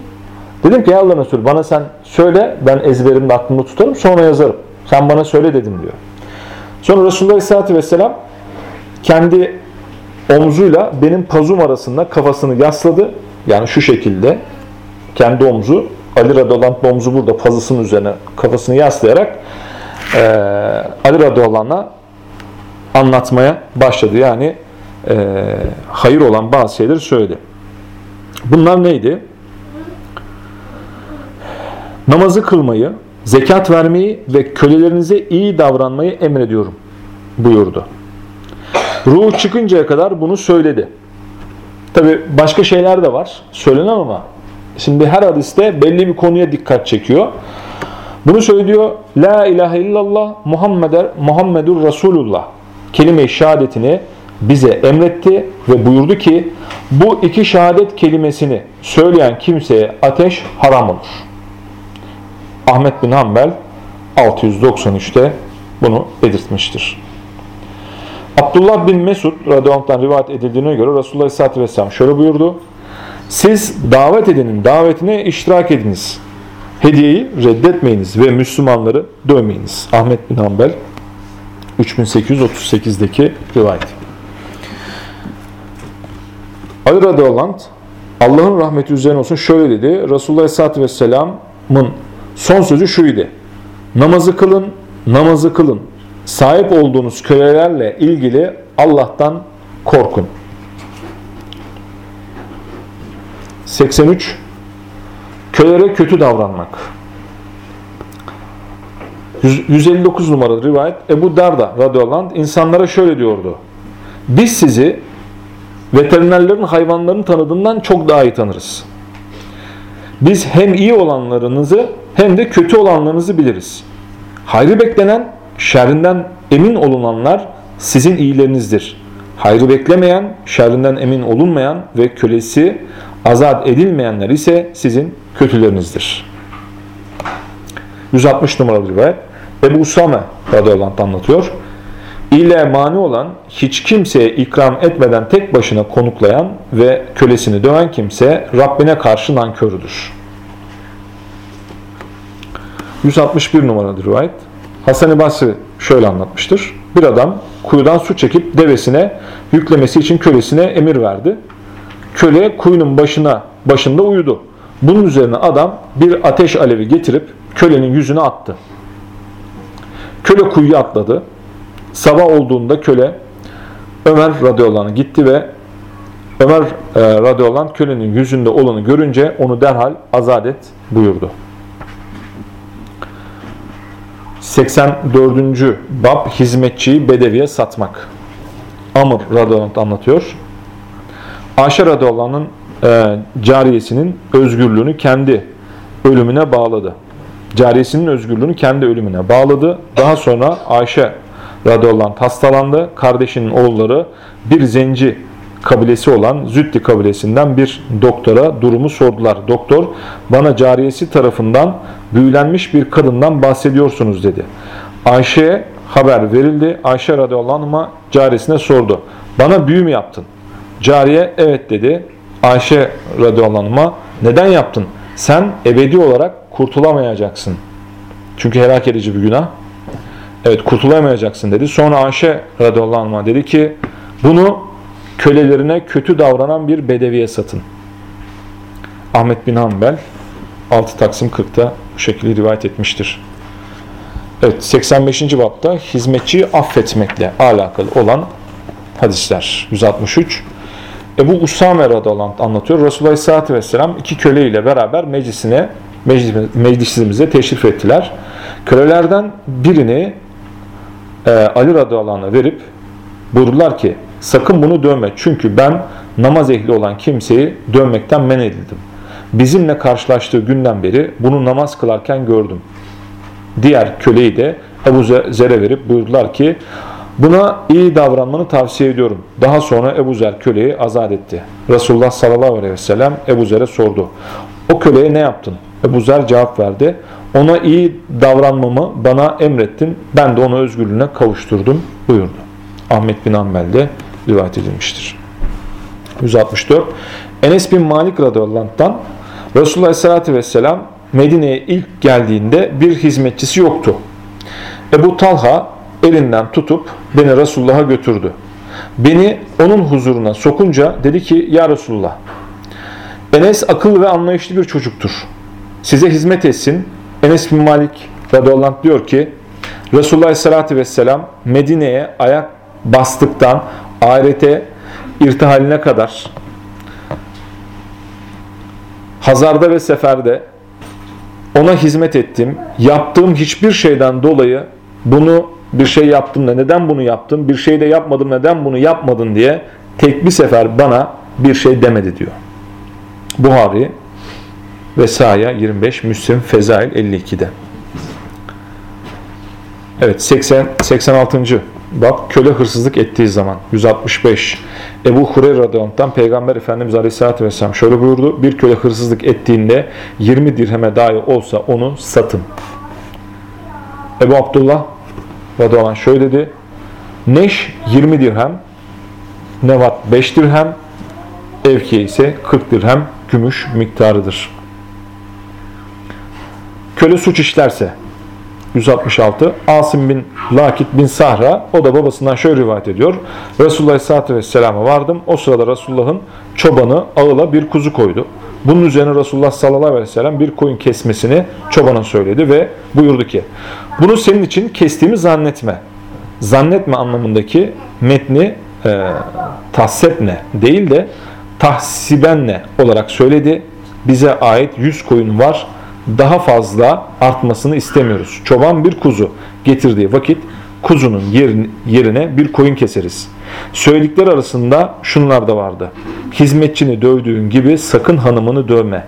[SPEAKER 1] Dedim ki ya Resulü bana sen söyle ben ezberimde aklımda tutarım sonra yazarım. Sen bana söyle dedim diyor. Sonra Resulullah Aleyhisselatü Vesselam kendi omzuyla benim pazum arasında kafasını yasladı. Yani şu şekilde kendi omzu Ali radıyallahu omzu burada pazısının üzerine kafasını yaslayarak e, Ali radıyallahu anlatmaya başladı. Yani e, hayır olan bazı şeyleri söyledi. Bunlar neydi? Namazı kılmayı, zekat vermeyi ve kölelerinize iyi davranmayı emrediyorum buyurdu. Ruh çıkıncaya kadar bunu söyledi. Tabi başka şeyler de var söylenen ama şimdi her hadiste belli bir konuya dikkat çekiyor. Bunu söylüyor. La ilahe illallah Muhammeder Muhammedur Resulullah kelime-i şehadetini bize emretti ve buyurdu ki bu iki şehadet kelimesini söyleyen kimseye ateş haram olur. Ahmet bin Hanbel 693'te bunu belirtmiştir. Abdullah bin Mesud radıyallahu rivayet edildiğine göre Resulullah Aleyhisselatü Vesselam şöyle buyurdu. Siz davet edenin davetine iştirak ediniz. Hediyeyi reddetmeyiniz ve Müslümanları dövmeyiniz. Ahmet bin Hanbel 3838'deki rivayet. Ali radıyallahu Allah'ın rahmeti üzerine olsun şöyle dedi. Resulullah Aleyhisselatü Vesselam'ın son sözü şuydu. Namazı kılın, namazı kılın. Sahip olduğunuz kölelerle ilgili Allah'tan korkun. 83 Kölere kötü davranmak. 159 numaralı rivayet Ebu Darda radıyallahu anh insanlara şöyle diyordu. Biz sizi veterinerlerin hayvanların tanıdığından çok daha iyi tanırız. Biz hem iyi olanlarınızı hem de kötü olanlarınızı biliriz. Hayrı beklenen, şerrinden emin olunanlar sizin iyilerinizdir. Hayrı beklemeyen, şerrinden emin olunmayan ve kölesi azat edilmeyenler ise sizin kötülerinizdir. 160 numaralı rivayet. Ebu Usame radıyallahu anlatıyor ile mani olan hiç kimseye ikram etmeden tek başına konuklayan ve kölesini döven kimse Rabbine karşı nankördür. 161 numaralı rivayet. Hasan-ı Basri şöyle anlatmıştır. Bir adam kuyudan su çekip devesine yüklemesi için kölesine emir verdi. Köle kuyunun başına başında uyudu. Bunun üzerine adam bir ateş alevi getirip kölenin yüzüne attı. Köle kuyuya atladı. Sabah olduğunda köle Ömer radıyallahu gitti ve Ömer e, radıyallahu kölenin yüzünde olanı görünce onu derhal azat et buyurdu. 84. Bab hizmetçiyi bedeviye satmak. Amr radıyallahu anlatıyor. Ayşe radıyallahu e, cariyesinin özgürlüğünü kendi ölümüne bağladı. Cariyesinin özgürlüğünü kendi ölümüne bağladı. Daha sonra Ayşe radıyallahu hastalandı. Kardeşinin oğulları bir zenci kabilesi olan Zütti kabilesinden bir doktora durumu sordular. Doktor bana cariyesi tarafından büyülenmiş bir kadından bahsediyorsunuz dedi. Ayşe'ye haber verildi. Ayşe radıyallahu anh'a cariyesine sordu. Bana büyü mü yaptın? Cariye evet dedi. Ayşe radıyallahu anh'a neden yaptın? Sen ebedi olarak kurtulamayacaksın. Çünkü helak edici bir günah. Evet kurtulamayacaksın dedi. Sonra Ayşe radıyallahu anh'a dedi ki bunu kölelerine kötü davranan bir bedeviye satın. Ahmet bin Hanbel 6 Taksim 40'ta bu şekilde rivayet etmiştir. Evet 85. bapta hizmetçiyi affetmekle alakalı olan hadisler 163. Ebu Usame radıyallahu anlatıyor. Resulullah Aleyhisselatü Vesselam iki köle ile beraber meclisine meclisimize teşrif ettiler. Kölelerden birini e, Ali radıyallahu verip buyurdular ki sakın bunu dövme çünkü ben namaz ehli olan kimseyi dövmekten men edildim. Bizimle karşılaştığı günden beri bunu namaz kılarken gördüm. Diğer köleyi de Ebu Zer'e verip buyurdular ki buna iyi davranmanı tavsiye ediyorum. Daha sonra Ebu Zer köleyi azat etti. Resulullah sallallahu aleyhi ve sellem Ebu Zer'e sordu. O köleye ne yaptın? Ebu Zer cevap verdi. Ona iyi davranmamı bana emrettin. Ben de onu özgürlüğüne kavuşturdum buyurdu. Ahmet bin Ambel'de rivayet edilmiştir. 164. Enes bin Malik radıyallahu Resulullah aleyhissalatü vesselam Medine'ye ilk geldiğinde bir hizmetçisi yoktu. Ebu Talha elinden tutup beni Resulullah'a götürdü. Beni onun huzuruna sokunca dedi ki ya Resulullah Enes akıllı ve anlayışlı bir çocuktur. Size hizmet etsin. Enes bin Malik radıyallahu diyor ki Resulullah aleyhissalatü vesselam Medine'ye ayak bastıktan ahirete irtihaline kadar Hazarda ve seferde ona hizmet ettim. Yaptığım hiçbir şeyden dolayı bunu bir şey yaptım da neden bunu yaptım, bir şey de yapmadım neden bunu yapmadın diye tek bir sefer bana bir şey demedi diyor. Buhari Vesaya 25, Müslim Fezail 52'de. Evet 80, 86. Bak köle hırsızlık ettiği zaman 165 Ebu Hureyre radıyallahu Peygamber Efendimiz Aleyhisselatü Vesselam şöyle buyurdu. Bir köle hırsızlık ettiğinde 20 dirheme dahi olsa onu satın. Ebu Abdullah radıyallahu şöyle dedi. Neş 20 dirhem, nevat 5 dirhem, evkiye ise 40 dirhem gümüş miktarıdır. Köle suç işlerse 166 Asim bin Lakit bin Sahra o da babasından şöyle rivayet ediyor. Resulullah Aleyhisselatü Vesselam'a vardım. O sırada Resulullah'ın çobanı ağıla bir kuzu koydu. Bunun üzerine Resulullah sallallahu aleyhi ve bir koyun kesmesini çobana söyledi ve buyurdu ki bunu senin için kestiğimi zannetme. Zannetme anlamındaki metni e, tahsetne değil de tahsibenle olarak söyledi. Bize ait 100 koyun var daha fazla artmasını istemiyoruz. Çoban bir kuzu getirdiği vakit kuzunun yerine bir koyun keseriz. Söyledikleri arasında şunlar da vardı. Hizmetçini dövdüğün gibi sakın hanımını dövme.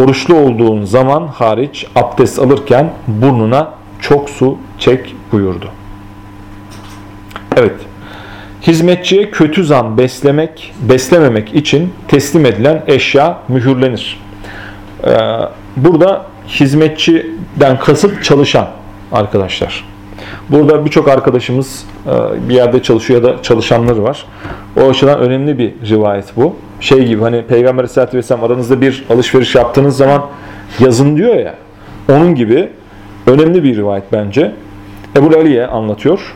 [SPEAKER 1] Oruçlu olduğun zaman hariç abdest alırken burnuna çok su çek buyurdu. Evet. Hizmetçiye kötü zan beslemek, beslememek için teslim edilen eşya mühürlenir. Ee, burada hizmetçiden kasıt çalışan arkadaşlar. Burada birçok arkadaşımız e, bir yerde çalışıyor ya da çalışanları var. O açıdan önemli bir rivayet bu. Şey gibi hani Peygamber Aleyhisselatü Vesselam aranızda bir alışveriş yaptığınız zaman yazın diyor ya. Onun gibi önemli bir rivayet bence. Ebu Aliye anlatıyor.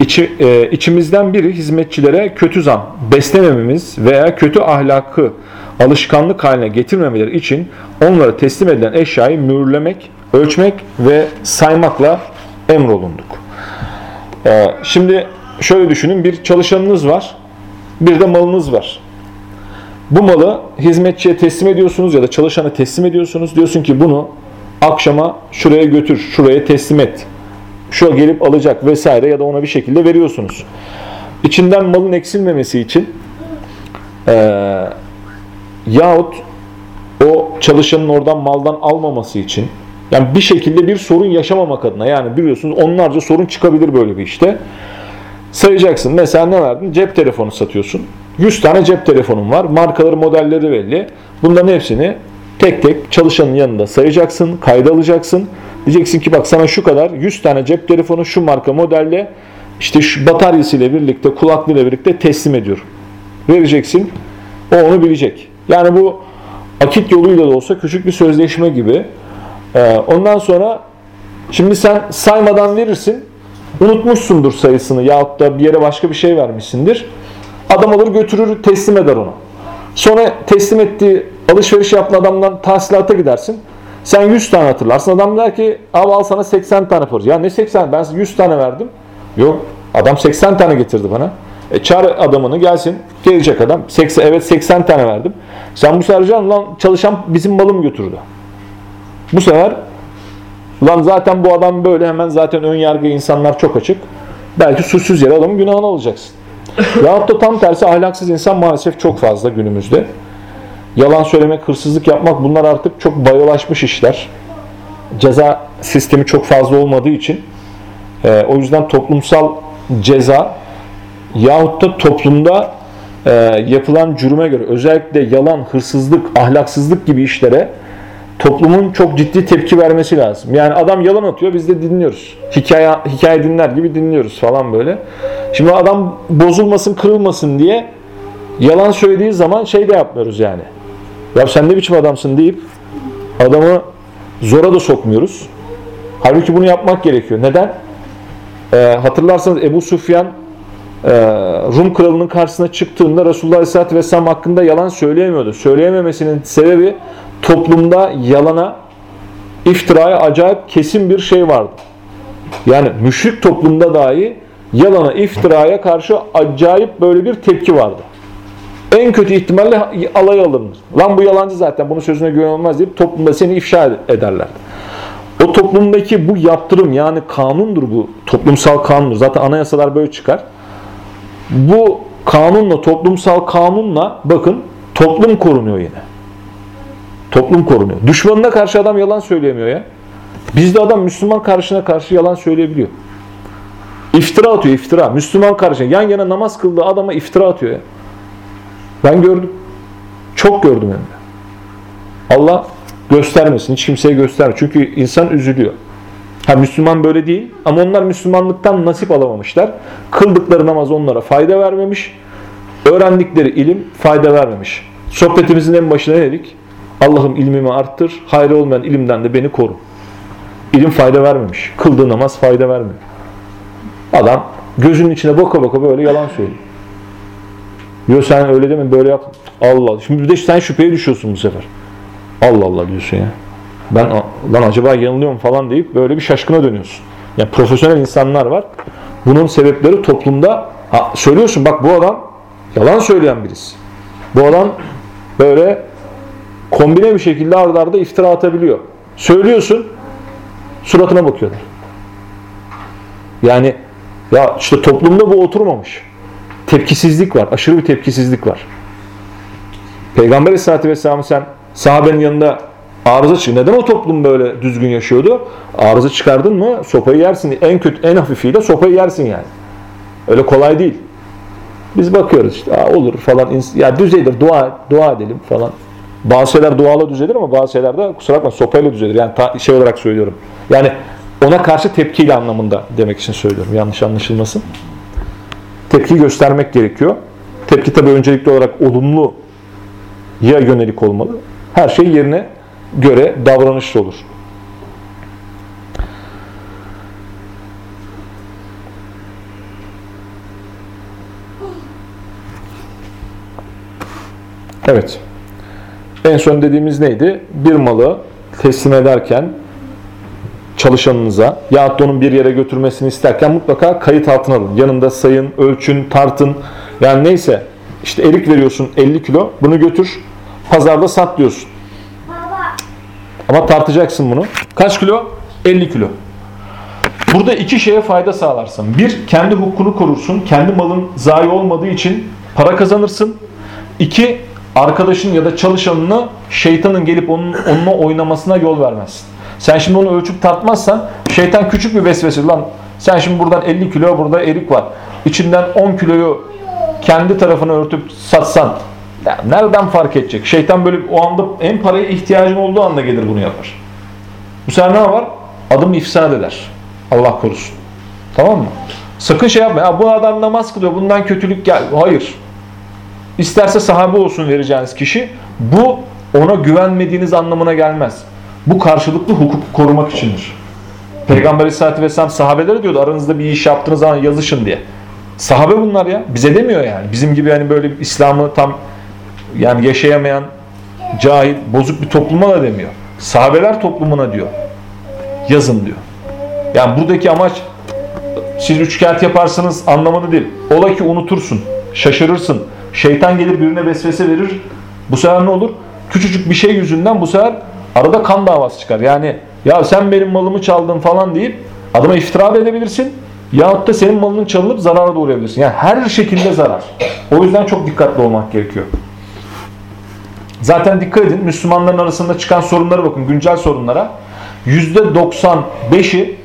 [SPEAKER 1] İçi, e, içimizden biri hizmetçilere kötü zan beslemememiz veya kötü ahlakı alışkanlık haline getirmemeleri için onlara teslim edilen eşyayı mühürlemek, ölçmek ve saymakla emrolunduk. E, şimdi şöyle düşünün bir çalışanınız var, bir de malınız var. Bu malı hizmetçiye teslim ediyorsunuz ya da çalışana teslim ediyorsunuz. Diyorsun ki bunu akşama şuraya götür, şuraya teslim et. Şu gelip alacak vesaire ya da ona bir şekilde veriyorsunuz. İçinden malın eksilmemesi için e, yahut o çalışanın oradan maldan almaması için yani bir şekilde bir sorun yaşamamak adına yani biliyorsunuz onlarca sorun çıkabilir böyle bir işte. Sayacaksın. Mesela ne verdin? Cep telefonu satıyorsun. 100 tane cep telefonun var. Markaları, modelleri belli. Bunların hepsini tek tek çalışanın yanında sayacaksın, kayda alacaksın. Diyeceksin ki bak sana şu kadar 100 tane cep telefonu şu marka modelle işte şu bataryasıyla birlikte, kulaklığıyla birlikte teslim ediyorum. Vereceksin. O onu bilecek. Yani bu akit yoluyla da olsa küçük bir sözleşme gibi. Ee, ondan sonra şimdi sen saymadan verirsin. Unutmuşsundur sayısını yahut da bir yere başka bir şey vermişsindir. Adam alır götürür teslim eder onu. Sonra teslim ettiği alışveriş yaptığın adamdan tahsilata gidersin. Sen 100 tane hatırlarsın. Adam der ki al al sana 80 tane para. Ya ne 80? Ben 100 tane verdim. Yok. Adam 80 tane getirdi bana. E çağır adamını gelsin. Gelecek adam. 80, evet 80 tane verdim. Sen bu sefer lan çalışan bizim malım götürdü. Bu sefer lan zaten bu adam böyle hemen zaten ön yargı insanlar çok açık. Belki suçsuz yere adamın günahını alacaksın. Yahut da tam tersi ahlaksız insan maalesef çok fazla günümüzde. Yalan söylemek, hırsızlık yapmak bunlar artık çok bayolaşmış işler. Ceza sistemi çok fazla olmadığı için e, o yüzden toplumsal ceza yahut da toplumda e, yapılan cürüme göre özellikle yalan, hırsızlık, ahlaksızlık gibi işlere toplumun çok ciddi tepki vermesi lazım. Yani adam yalan atıyor biz de dinliyoruz. Hikaye, hikaye dinler gibi dinliyoruz falan böyle. Şimdi adam bozulmasın, kırılmasın diye yalan söylediği zaman şey de yapmıyoruz yani. Ya sen ne biçim adamsın deyip adamı zora da sokmuyoruz. Halbuki bunu yapmak gerekiyor. Neden? Ee, hatırlarsanız Ebu Sufyan Rum kralının karşısına çıktığında Resulullah Aleyhisselatü Vesselam hakkında yalan söyleyemiyordu. Söyleyememesinin sebebi toplumda yalana, iftiraya acayip kesin bir şey vardı. Yani müşrik toplumda dahi yalana, iftiraya karşı acayip böyle bir tepki vardı. En kötü ihtimalle alay alınır. Lan bu yalancı zaten bunun sözüne güvenilmez deyip toplumda seni ifşa ederler. O toplumdaki bu yaptırım yani kanundur bu. Toplumsal kanundur. Zaten anayasalar böyle çıkar. Bu kanunla, toplumsal kanunla bakın toplum korunuyor yine. Toplum korunuyor. Düşmanına karşı adam yalan söyleyemiyor ya. Bizde adam Müslüman karşına karşı yalan söyleyebiliyor. İftira atıyor iftira. Müslüman karşı yan yana namaz kıldığı adama iftira atıyor ya. Ben gördüm. Çok gördüm hem de. Allah göstermesin. Hiç kimseye gösterme. Çünkü insan üzülüyor. Ha Müslüman böyle değil ama onlar Müslümanlıktan nasip alamamışlar. Kıldıkları namaz onlara fayda vermemiş. Öğrendikleri ilim fayda vermemiş. Sohbetimizin en başına ne dedik? Allah'ım ilmimi arttır, hayrı olmayan ilimden de beni koru. İlim fayda vermemiş. Kıldığı namaz fayda vermiyor. Adam gözünün içine baka baka böyle yalan söylüyor. Diyor sen öyle deme böyle yap. Allah. Şimdi bir de sen şüpheye düşüyorsun bu sefer. Allah Allah diyorsun ya. Ben lan acaba yanılıyorum falan deyip böyle bir şaşkına dönüyorsun. Yani profesyonel insanlar var. Bunun sebepleri toplumda ha, söylüyorsun bak bu adam yalan söyleyen birisi. Bu adam böyle kombine bir şekilde ardarda arda iftira atabiliyor. Söylüyorsun suratına bakıyorlar. Yani ya işte toplumda bu oturmamış. Tepkisizlik var. Aşırı bir tepkisizlik var. Peygamber Aleyhisselatü Vesselam'ı sen sahabenin yanında arıza çık. Neden o toplum böyle düzgün yaşıyordu? Arıza çıkardın mı sopayı yersin. En kötü, en hafifiyle sopayı yersin yani. Öyle kolay değil. Biz bakıyoruz işte olur falan. Ya düzelir dua, dua edelim falan. Bazı şeyler duayla düzelir ama bazı şeyler de kusura bakma sopayla düzelir. Yani ta, şey olarak söylüyorum. Yani ona karşı tepkiyle anlamında demek için söylüyorum. Yanlış anlaşılmasın. Tepki göstermek gerekiyor. Tepki tabi öncelikli olarak olumlu ya yönelik olmalı. Her şey yerine göre davranışlı olur. Evet. En son dediğimiz neydi? Bir malı teslim ederken çalışanınıza ya da onun bir yere götürmesini isterken mutlaka kayıt altına alın. Yanında sayın, ölçün, tartın. Yani neyse işte erik veriyorsun 50 kilo bunu götür pazarda sat diyorsun. Ama tartacaksın bunu. Kaç kilo? 50 kilo. Burada iki şeye fayda sağlarsın. Bir, kendi hukukunu korursun. Kendi malın zayi olmadığı için para kazanırsın. İki, arkadaşın ya da çalışanını şeytanın gelip onun, onunla oynamasına yol vermezsin. Sen şimdi onu ölçüp tartmazsan şeytan küçük bir vesvese. Lan sen şimdi buradan 50 kilo burada erik var. İçinden 10 kiloyu kendi tarafına örtüp satsan ya nereden fark edecek? Şeytan böyle o anda en paraya ihtiyacın olduğu anda gelir bunu yapar. Bu sefer ne var? Adımı ifsad eder. Allah korusun. Tamam mı? Sakın şey yapma. Ya bu adam namaz kılıyor. Bundan kötülük gel. Hayır. İsterse sahabe olsun vereceğiniz kişi. Bu ona güvenmediğiniz anlamına gelmez. Bu karşılıklı hukuk korumak içindir. Peygamber Aleyhisselatü Vesselam sahabelere diyordu aranızda bir iş yaptığınız zaman yazışın diye. Sahabe bunlar ya. Bize demiyor yani. Bizim gibi hani böyle İslam'ı tam yani yaşayamayan cahil, bozuk bir topluma da demiyor. Sahabeler toplumuna diyor. Yazın diyor. Yani buradaki amaç siz üç kağıt yaparsınız anlamını değil. Ola ki unutursun, şaşırırsın. Şeytan gelir birine vesvese verir. Bu sefer ne olur? Küçücük bir şey yüzünden bu sefer arada kan davası çıkar. Yani ya sen benim malımı çaldın falan deyip adama iftira edebilirsin. Yahut da senin malının çalınıp zarara da uğrayabilirsin. Yani her şekilde zarar. O yüzden çok dikkatli olmak gerekiyor. Zaten dikkat edin Müslümanların arasında çıkan sorunlara bakın güncel sorunlara. %95'i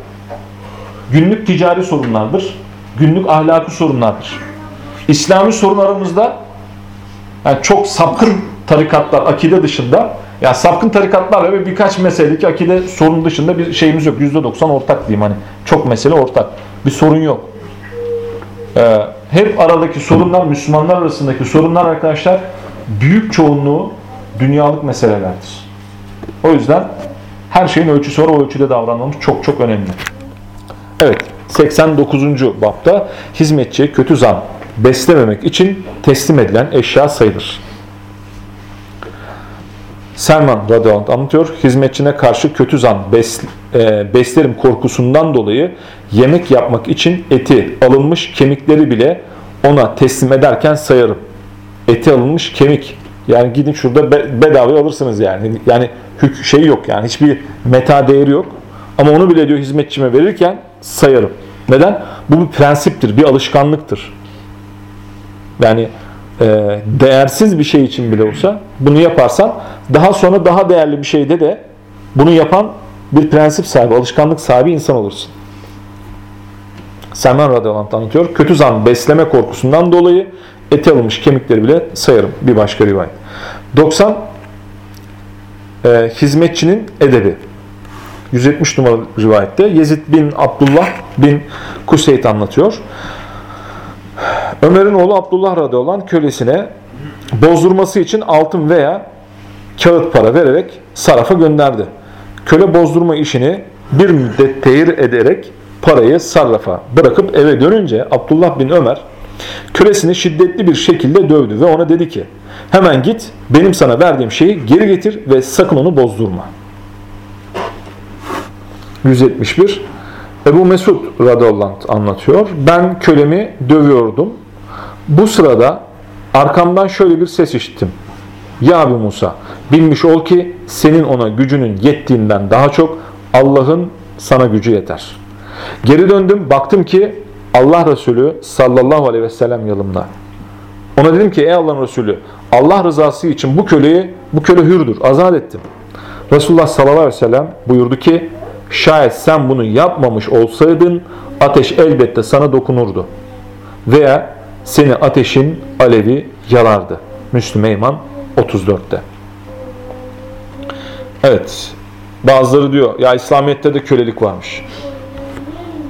[SPEAKER 1] günlük ticari sorunlardır. Günlük ahlaki sorunlardır. İslami sorunlarımızda yani çok sapkın tarikatlar akide dışında ya sapkın tarikatlarla ve birkaç meselelik akide sorun dışında bir şeyimiz yok. %90 ortak diyeyim hani. Çok mesele ortak. Bir sorun yok. Ee, hep aradaki sorunlar Müslümanlar arasındaki sorunlar arkadaşlar büyük çoğunluğu dünyalık meselelerdir. O yüzden her şeyin ölçüsü var. O ölçüde davranmamız çok çok önemli. Evet. 89. bapta hizmetçiye kötü zan beslememek için teslim edilen eşya sayılır. Selman radıyallahu anlatıyor. Hizmetçine karşı kötü zan bes, e, beslerim korkusundan dolayı yemek yapmak için eti alınmış kemikleri bile ona teslim ederken sayarım. Eti alınmış kemik. Yani gidin şurada be, bedava alırsınız yani. Yani şey yok yani hiçbir meta değeri yok. Ama onu bile diyor hizmetçime verirken sayarım. Neden? Bu bir prensiptir, bir alışkanlıktır. Yani e, değersiz bir şey için bile olsa bunu yaparsan daha sonra daha değerli bir şeyde de bunu yapan bir prensip sahibi, alışkanlık sahibi insan olursun. Selman radıyallahu anh anlatıyor. Kötü zan besleme korkusundan dolayı eti alınmış kemikleri bile sayarım. Bir başka rivayet. 90 e, hizmetçinin edebi. 170 numaralı rivayette Yezid bin Abdullah bin Kuseyt anlatıyor. Ömer'in oğlu Abdullah radıyallahu anh kölesine bozdurması için altın veya kağıt para vererek sarafa gönderdi. Köle bozdurma işini bir müddet teyir ederek parayı sarrafa bırakıp eve dönünce Abdullah bin Ömer kölesini şiddetli bir şekilde dövdü ve ona dedi ki hemen git benim sana verdiğim şeyi geri getir ve sakın onu bozdurma. 171 Ebu Mesud radıyallahu anlatıyor. Ben kölemi dövüyordum. Bu sırada arkamdan şöyle bir ses işittim. Ya Ebu Musa bilmiş ol ki senin ona gücünün yettiğinden daha çok Allah'ın sana gücü yeter. Geri döndüm baktım ki Allah Resulü sallallahu aleyhi ve sellem yanımda. Ona dedim ki ey Allah'ın Resulü Allah rızası için bu köleyi bu köle hürdür azat ettim. Resulullah sallallahu aleyhi ve sellem buyurdu ki şayet sen bunu yapmamış olsaydın ateş elbette sana dokunurdu. Veya seni ateşin alevi yalardı. Müslüm Eyman 34'te. Evet. Bazıları diyor ya İslamiyet'te de kölelik varmış.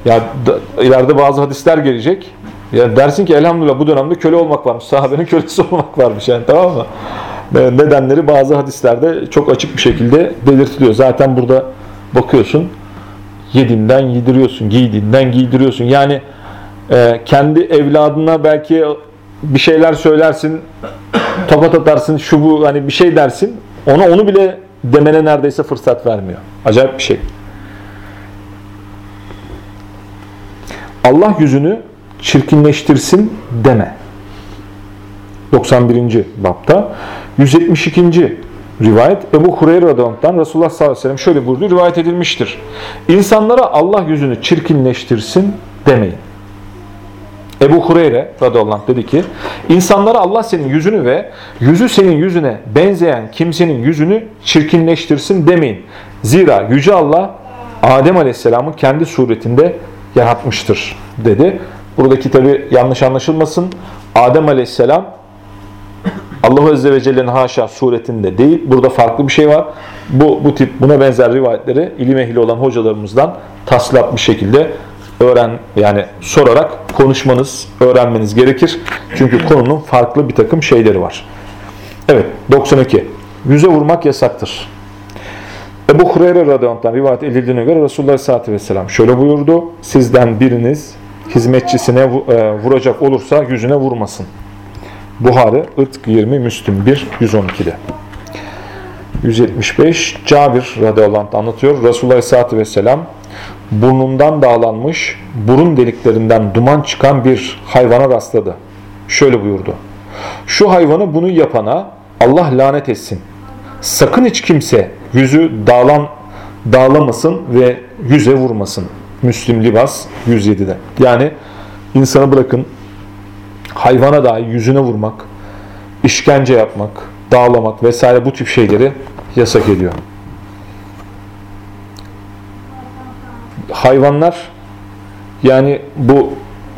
[SPEAKER 1] Ya da, ileride bazı hadisler gelecek. Ya dersin ki elhamdülillah bu dönemde köle olmak varmış. Sahabenin kölesi olmak varmış yani tamam mı? Nedenleri bazı hadislerde çok açık bir şekilde belirtiliyor. Zaten burada bakıyorsun yediğinden yediriyorsun, giydiğinden giydiriyorsun. Yani e, kendi evladına belki bir şeyler söylersin, tokat atarsın, şu bu hani bir şey dersin. Ona onu bile demene neredeyse fırsat vermiyor. Acayip bir şey. Allah yüzünü çirkinleştirsin deme. 91. bapta. 172. rivayet Ebu Hureyre radıyallahu Resulullah sallallahu aleyhi ve sellem şöyle buyurdu. Rivayet edilmiştir. İnsanlara Allah yüzünü çirkinleştirsin demeyin. Ebu Hureyre radıyallahu anh dedi ki insanlara Allah senin yüzünü ve yüzü senin yüzüne benzeyen kimsenin yüzünü çirkinleştirsin demeyin. Zira Yüce Allah Adem aleyhisselamı kendi suretinde yaratmıştır dedi. Buradaki tabi yanlış anlaşılmasın. Adem aleyhisselam Allah Azze ve Celle'nin haşa suretinde değil. Burada farklı bir şey var. Bu, bu tip buna benzer rivayetleri ilim ehli olan hocalarımızdan taslat bir şekilde öğren yani sorarak konuşmanız, öğrenmeniz gerekir. Çünkü konunun farklı bir takım şeyleri var. Evet 92. Yüze vurmak yasaktır. Ebu Hureyre radıyallahu rivayet edildiğine göre Resulullah sallallahu aleyhi ve sellem şöyle buyurdu. Sizden biriniz hizmetçisine e, vuracak olursa yüzüne vurmasın. Buhari, Irk 20, Müslüm 1, 112'de. 175 Cabir radıyallahu anlatıyor. Resulullah sallallahu aleyhi ve burnundan dağlanmış, burun deliklerinden duman çıkan bir hayvana rastladı. Şöyle buyurdu. Şu hayvanı bunu yapana Allah lanet etsin. Sakın hiç kimse yüzü dağlan, dağlamasın ve yüze vurmasın. Müslim Libas 107'de. Yani insanı bırakın hayvana dahi yüzüne vurmak, işkence yapmak, dağlamak vesaire bu tip şeyleri yasak ediyor. Hayvanlar yani bu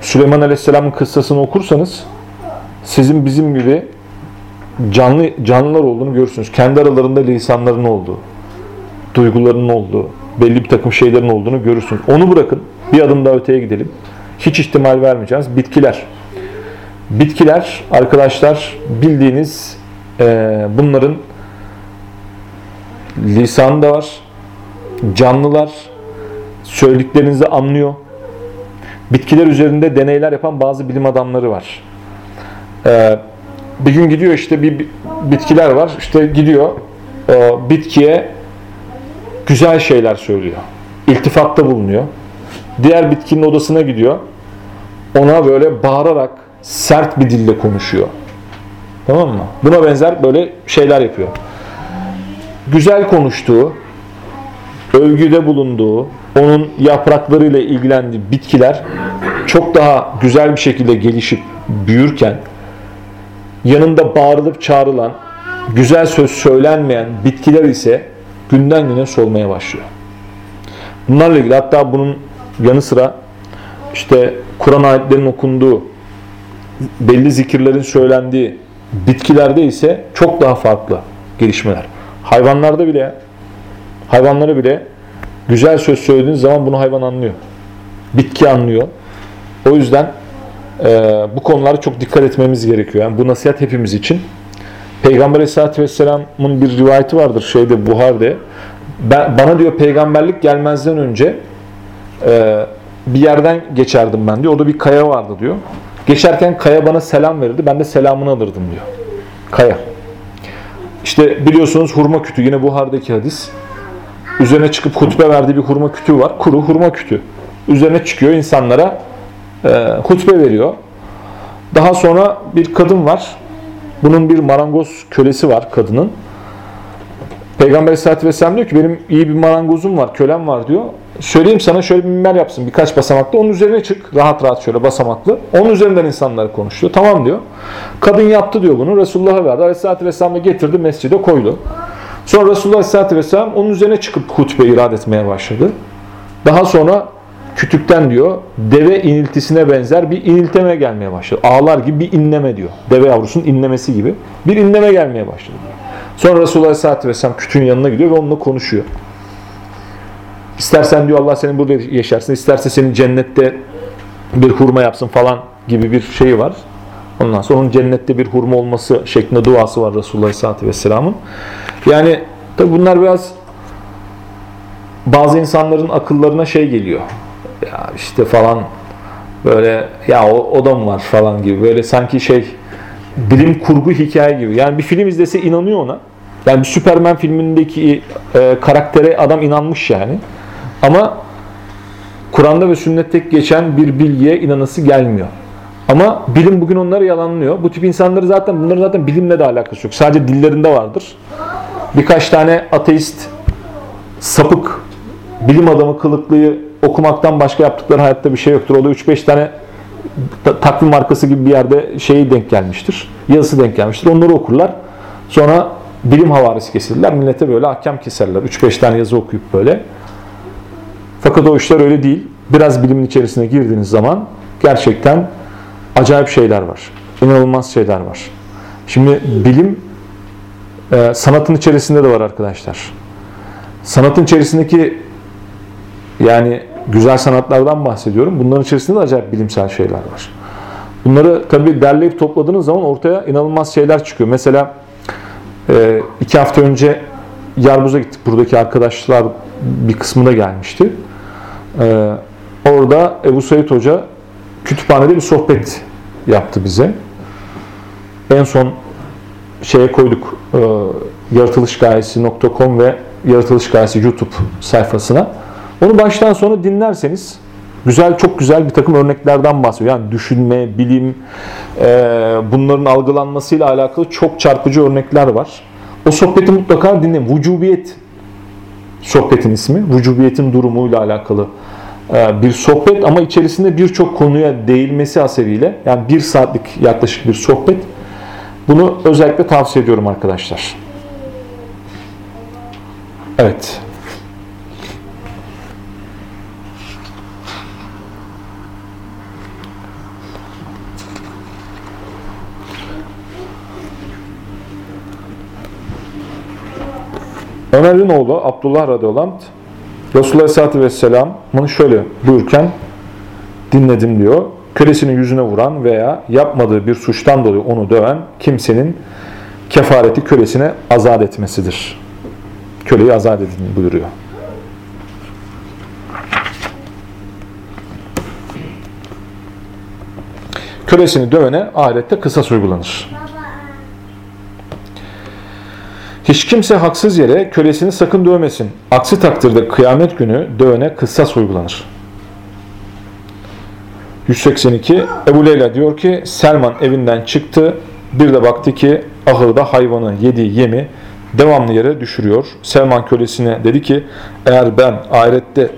[SPEAKER 1] Süleyman Aleyhisselam'ın kıssasını okursanız sizin bizim gibi canlı canlılar olduğunu görürsünüz. Kendi aralarında lisanların olduğu, duygularının olduğu, belli bir takım şeylerin olduğunu görürsünüz. Onu bırakın. Bir adım daha öteye gidelim. Hiç ihtimal vermeyeceğiz. Bitkiler. Bitkiler arkadaşlar bildiğiniz e, bunların lisanı da var. Canlılar söylediklerinizi anlıyor. Bitkiler üzerinde deneyler yapan bazı bilim adamları var. E, bir gün gidiyor işte bir bitkiler var. İşte gidiyor o bitkiye güzel şeyler söylüyor. İltifatta bulunuyor. Diğer bitkinin odasına gidiyor. Ona böyle bağırarak sert bir dille konuşuyor. Tamam mı? Buna benzer böyle şeyler yapıyor. Güzel konuştuğu, övgüde bulunduğu, onun yapraklarıyla ilgilendiği bitkiler çok daha güzel bir şekilde gelişip büyürken yanında bağırılıp çağrılan, güzel söz söylenmeyen bitkiler ise günden güne solmaya başlıyor. Bunlarla ilgili hatta bunun yanı sıra işte Kur'an ayetlerinin okunduğu, belli zikirlerin söylendiği bitkilerde ise çok daha farklı gelişmeler. Hayvanlarda bile hayvanlara bile güzel söz söylediğiniz zaman bunu hayvan anlıyor. Bitki anlıyor. O yüzden e, bu konulara çok dikkat etmemiz gerekiyor. Yani bu nasihat hepimiz için. Peygamber Aleyhisselatü Vesselam'ın bir rivayeti vardır şeyde Buhar'da. Ben, bana diyor peygamberlik gelmezden önce e, bir yerden geçerdim ben diyor. Orada bir kaya vardı diyor. Geçerken kaya bana selam verirdi. Ben de selamını alırdım diyor. Kaya. İşte biliyorsunuz hurma kütü. Yine Buhar'daki hadis. Üzerine çıkıp hutbe verdiği bir hurma kütü var. Kuru hurma kütü. Üzerine çıkıyor insanlara e, hutbe veriyor. Daha sonra bir kadın var. Bunun bir marangoz kölesi var kadının. Peygamber Aleyhisselatü Vesselam diyor ki benim iyi bir marangozum var, kölem var diyor. Söyleyeyim sana şöyle bir minber yapsın birkaç basamaklı. Onun üzerine çık. Rahat rahat şöyle basamaklı. Onun üzerinden insanlar konuşuyor. Tamam diyor. Kadın yaptı diyor bunu. Resulullah'a verdi. Aleyhisselatü Vesselam'a getirdi mescide koydu. Sonra Resulullah Aleyhisselatü Vesselam onun üzerine çıkıp hutbe irad etmeye başladı. Daha sonra kütükten diyor deve iniltisine benzer bir inilteme gelmeye başladı. Ağlar gibi bir inleme diyor. Deve yavrusunun inlemesi gibi bir inleme gelmeye başladı. Sonra Resulullah Aleyhisselatü Vesselam kütüğün yanına gidiyor ve onunla konuşuyor. İstersen diyor Allah seni burada yaşarsın, isterse seni cennette bir hurma yapsın falan gibi bir şey var. Ondan sonra onun cennette bir hurma olması şeklinde duası var Resulullah Aleyhisselatü Vesselam'ın. Yani tabi bunlar biraz bazı insanların akıllarına şey geliyor. Ya işte falan Böyle ya o, o da mı var falan gibi. Böyle sanki şey bilim kurgu hikaye gibi. Yani bir film izlese inanıyor ona. Yani bir Superman filmindeki e, karaktere adam inanmış yani. Ama Kur'an'da ve sünnette geçen bir bilgiye inanası gelmiyor. Ama bilim bugün onları yalanlıyor. Bu tip insanları zaten bunların zaten bilimle de alakası yok. Sadece dillerinde vardır. Birkaç tane ateist sapık bilim adamı kılıklıyı okumaktan başka yaptıkları hayatta bir şey yoktur. O da 3-5 tane takvim markası gibi bir yerde şeyi denk gelmiştir. Yazısı denk gelmiştir. Onları okurlar. Sonra bilim havarisi kesilirler. Millete böyle ahkam keserler. 3-5 tane yazı okuyup böyle. Fakat o işler öyle değil. Biraz bilimin içerisine girdiğiniz zaman gerçekten acayip şeyler var. İnanılmaz şeyler var. Şimdi bilim e, sanatın içerisinde de var arkadaşlar. Sanatın içerisindeki yani güzel sanatlardan bahsediyorum. Bunların içerisinde de acayip bilimsel şeyler var. Bunları tabii derleyip topladığınız zaman ortaya inanılmaz şeyler çıkıyor. Mesela e, iki hafta önce Yarbuz'a gittik. Buradaki arkadaşlar bir kısmına gelmişti. E, orada Ebu Said Hoca kütüphanede bir sohbet yaptı bize. En son şeye koyduk e, yaratılışgayesi.com ve yaratılış gayesi YouTube sayfasına. Onu baştan sona dinlerseniz güzel çok güzel bir takım örneklerden bahsediyor. Yani düşünme, bilim, e, bunların algılanmasıyla alakalı çok çarpıcı örnekler var. O sohbeti mutlaka dinleyin. Vücubiyet sohbetin ismi. Vücubiyetin durumuyla alakalı e, bir sohbet ama içerisinde birçok konuya değilmesi hasebiyle yani bir saatlik yaklaşık bir sohbet. Bunu özellikle tavsiye ediyorum arkadaşlar. Evet. Ömer'in oğlu Abdullah radıyallahu anh Resulullah Aleyhisselatü Vesselam'ın şöyle buyurken dinledim diyor. Kölesini yüzüne vuran veya yapmadığı bir suçtan dolayı onu döven kimsenin kefareti kölesine azat etmesidir. Köleyi azat edin buyuruyor. Kölesini dövene ahirette kısas uygulanır. Hiç kimse haksız yere kölesini sakın dövmesin. Aksi takdirde kıyamet günü dövene kıssas uygulanır. 182 Ebu Leyla diyor ki Selman evinden çıktı. Bir de baktı ki ahırda hayvanı yediği yemi devamlı yere düşürüyor. Selman kölesine dedi ki eğer ben ahirette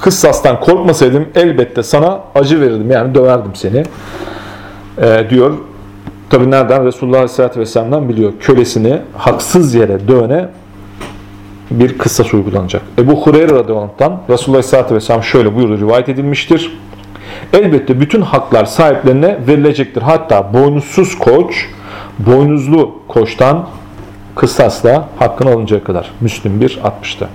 [SPEAKER 1] kıssastan korkmasaydım elbette sana acı verirdim yani döverdim seni e, diyor. Tabi nereden? Resulullah Aleyhisselatü Vesselam'dan biliyor. Kölesini haksız yere dövene bir kıssas uygulanacak. Ebu Hureyre radıyallahu Resulullah Aleyhisselatü Vesselam şöyle buyurdu rivayet edilmiştir. Elbette bütün haklar sahiplerine verilecektir. Hatta boynuzsuz koç, boynuzlu koçtan kıssasla hakkın alınacağı kadar. Müslüm 1.60'da.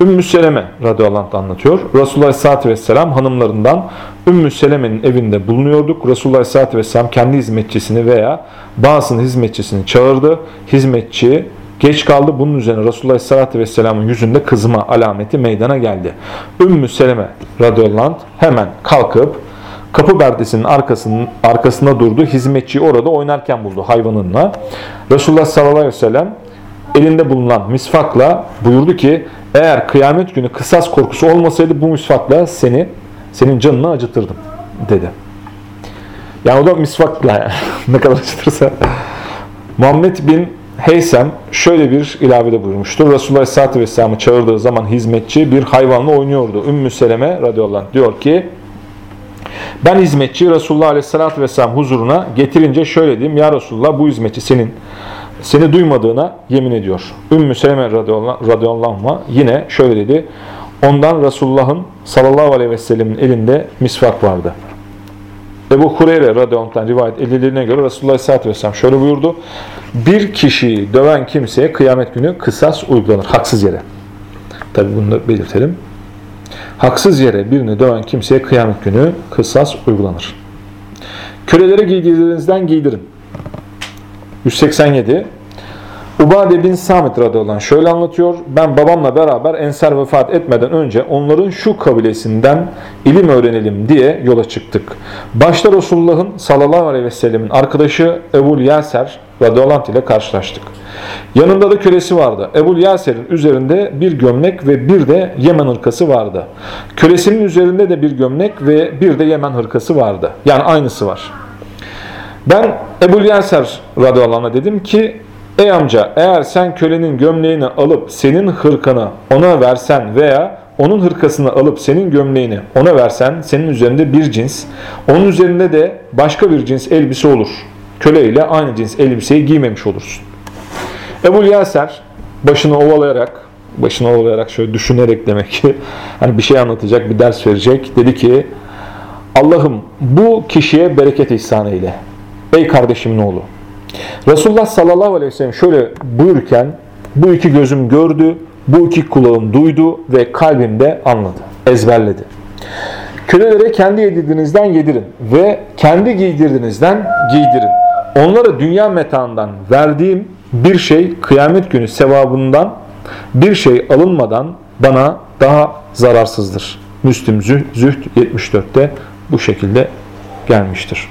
[SPEAKER 1] Ümmü Seleme radıyallahu anh anlatıyor. Resulullah Aleyhisselatü Vesselam hanımlarından Ümmü Seleme'nin evinde bulunuyorduk. Resulullah Aleyhisselatü Vesselam kendi hizmetçisini veya bazısının hizmetçisini çağırdı. Hizmetçi geç kaldı. Bunun üzerine Resulullah Aleyhisselatü Vesselam'ın yüzünde kızma alameti meydana geldi. Ümmü Seleme radıyallahu anh hemen kalkıp kapı perdesinin arkasının, arkasında durdu. Hizmetçiyi orada oynarken buldu hayvanınla. Resulullah sallallahu aleyhi ve sellem elinde bulunan misfakla buyurdu ki eğer kıyamet günü kısas korkusu olmasaydı bu misvakla seni senin canını acıtırdım dedi. Yani o da misvakla ne kadar acıtırsa. Muhammed bin Heysem şöyle bir ilavede buyurmuştur. Resulullah Aleyhisselatü Vesselam'ı çağırdığı zaman hizmetçi bir hayvanla oynuyordu. Ümmü Seleme radıyallahu anh diyor ki ben hizmetçi Resulullah Aleyhisselatü Vesselam huzuruna getirince şöyle dedim. Ya Resulullah bu hizmetçi senin seni duymadığına yemin ediyor. Ümmü Seleme radıyallahu anh yine şöyle dedi. Ondan Resulullah'ın sallallahu aleyhi ve sellemin elinde misvak vardı. Ebu Hureyre radıyallahu rivayet edildiğine göre Resulullah aleyhissalatü vesselam şöyle buyurdu. Bir kişiyi döven kimseye kıyamet günü kısas uygulanır. Haksız yere. Tabi bunu da belirtelim. Haksız yere birini döven kimseye kıyamet günü kısas uygulanır. Kölelere giydirilerinizden giydirin. 187 Ubade bin Samit radıyallahu şöyle anlatıyor. Ben babamla beraber Ensar vefat etmeden önce onların şu kabilesinden ilim öğrenelim diye yola çıktık. Başta Resulullah'ın sallallahu aleyhi ve sellemin arkadaşı Ebul Yaser radıyallahu ile karşılaştık. Yanında da kölesi vardı. Ebul Yaser'in üzerinde bir gömlek ve bir de Yemen hırkası vardı. Kölesinin üzerinde de bir gömlek ve bir de Yemen hırkası vardı. Yani aynısı var. Ben Ebul Yaser radıyallahu anh'a dedim ki Ey amca eğer sen kölenin gömleğini alıp senin hırkanı ona versen veya onun hırkasını alıp senin gömleğini ona versen senin üzerinde bir cins, onun üzerinde de başka bir cins elbise olur. Köle ile aynı cins elbiseyi giymemiş olursun. Ebul Yaser başını ovalayarak, başını ovalayarak şöyle düşünerek demek ki hani bir şey anlatacak, bir ders verecek. Dedi ki Allah'ım bu kişiye bereket ihsan eyle. Ey kardeşimin oğlu. Resulullah sallallahu aleyhi ve sellem şöyle buyurken bu iki gözüm gördü, bu iki kulağım duydu ve kalbimde anladı, ezberledi. Kölelere kendi yedirdiğinizden yedirin ve kendi giydirdiğinizden giydirin. Onlara dünya metaından verdiğim bir şey kıyamet günü sevabından bir şey alınmadan bana daha zararsızdır. Müslüm Züh- Zühd 74'te bu şekilde gelmiştir.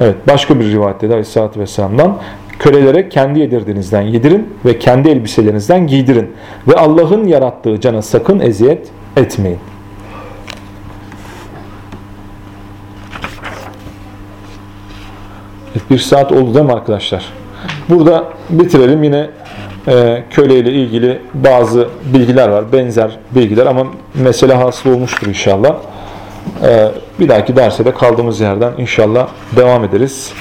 [SPEAKER 1] Evet başka bir rivayette de Aleyhisselatü Vesselam'dan kölelere kendi yedirdiğinizden yedirin ve kendi elbiselerinizden giydirin ve Allah'ın yarattığı cana sakın eziyet etmeyin. Bir saat oldu değil mi arkadaşlar? Burada bitirelim yine e, köle ile ilgili bazı bilgiler var. Benzer bilgiler ama mesele hasıl olmuştur inşallah. E, bir dahaki derse de kaldığımız yerden inşallah devam ederiz.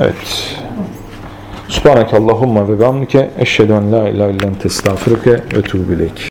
[SPEAKER 1] Evet. Subhanakallahumma ve bihamdike eşhedü en la ilahe illen testağfiruke ve etûbü.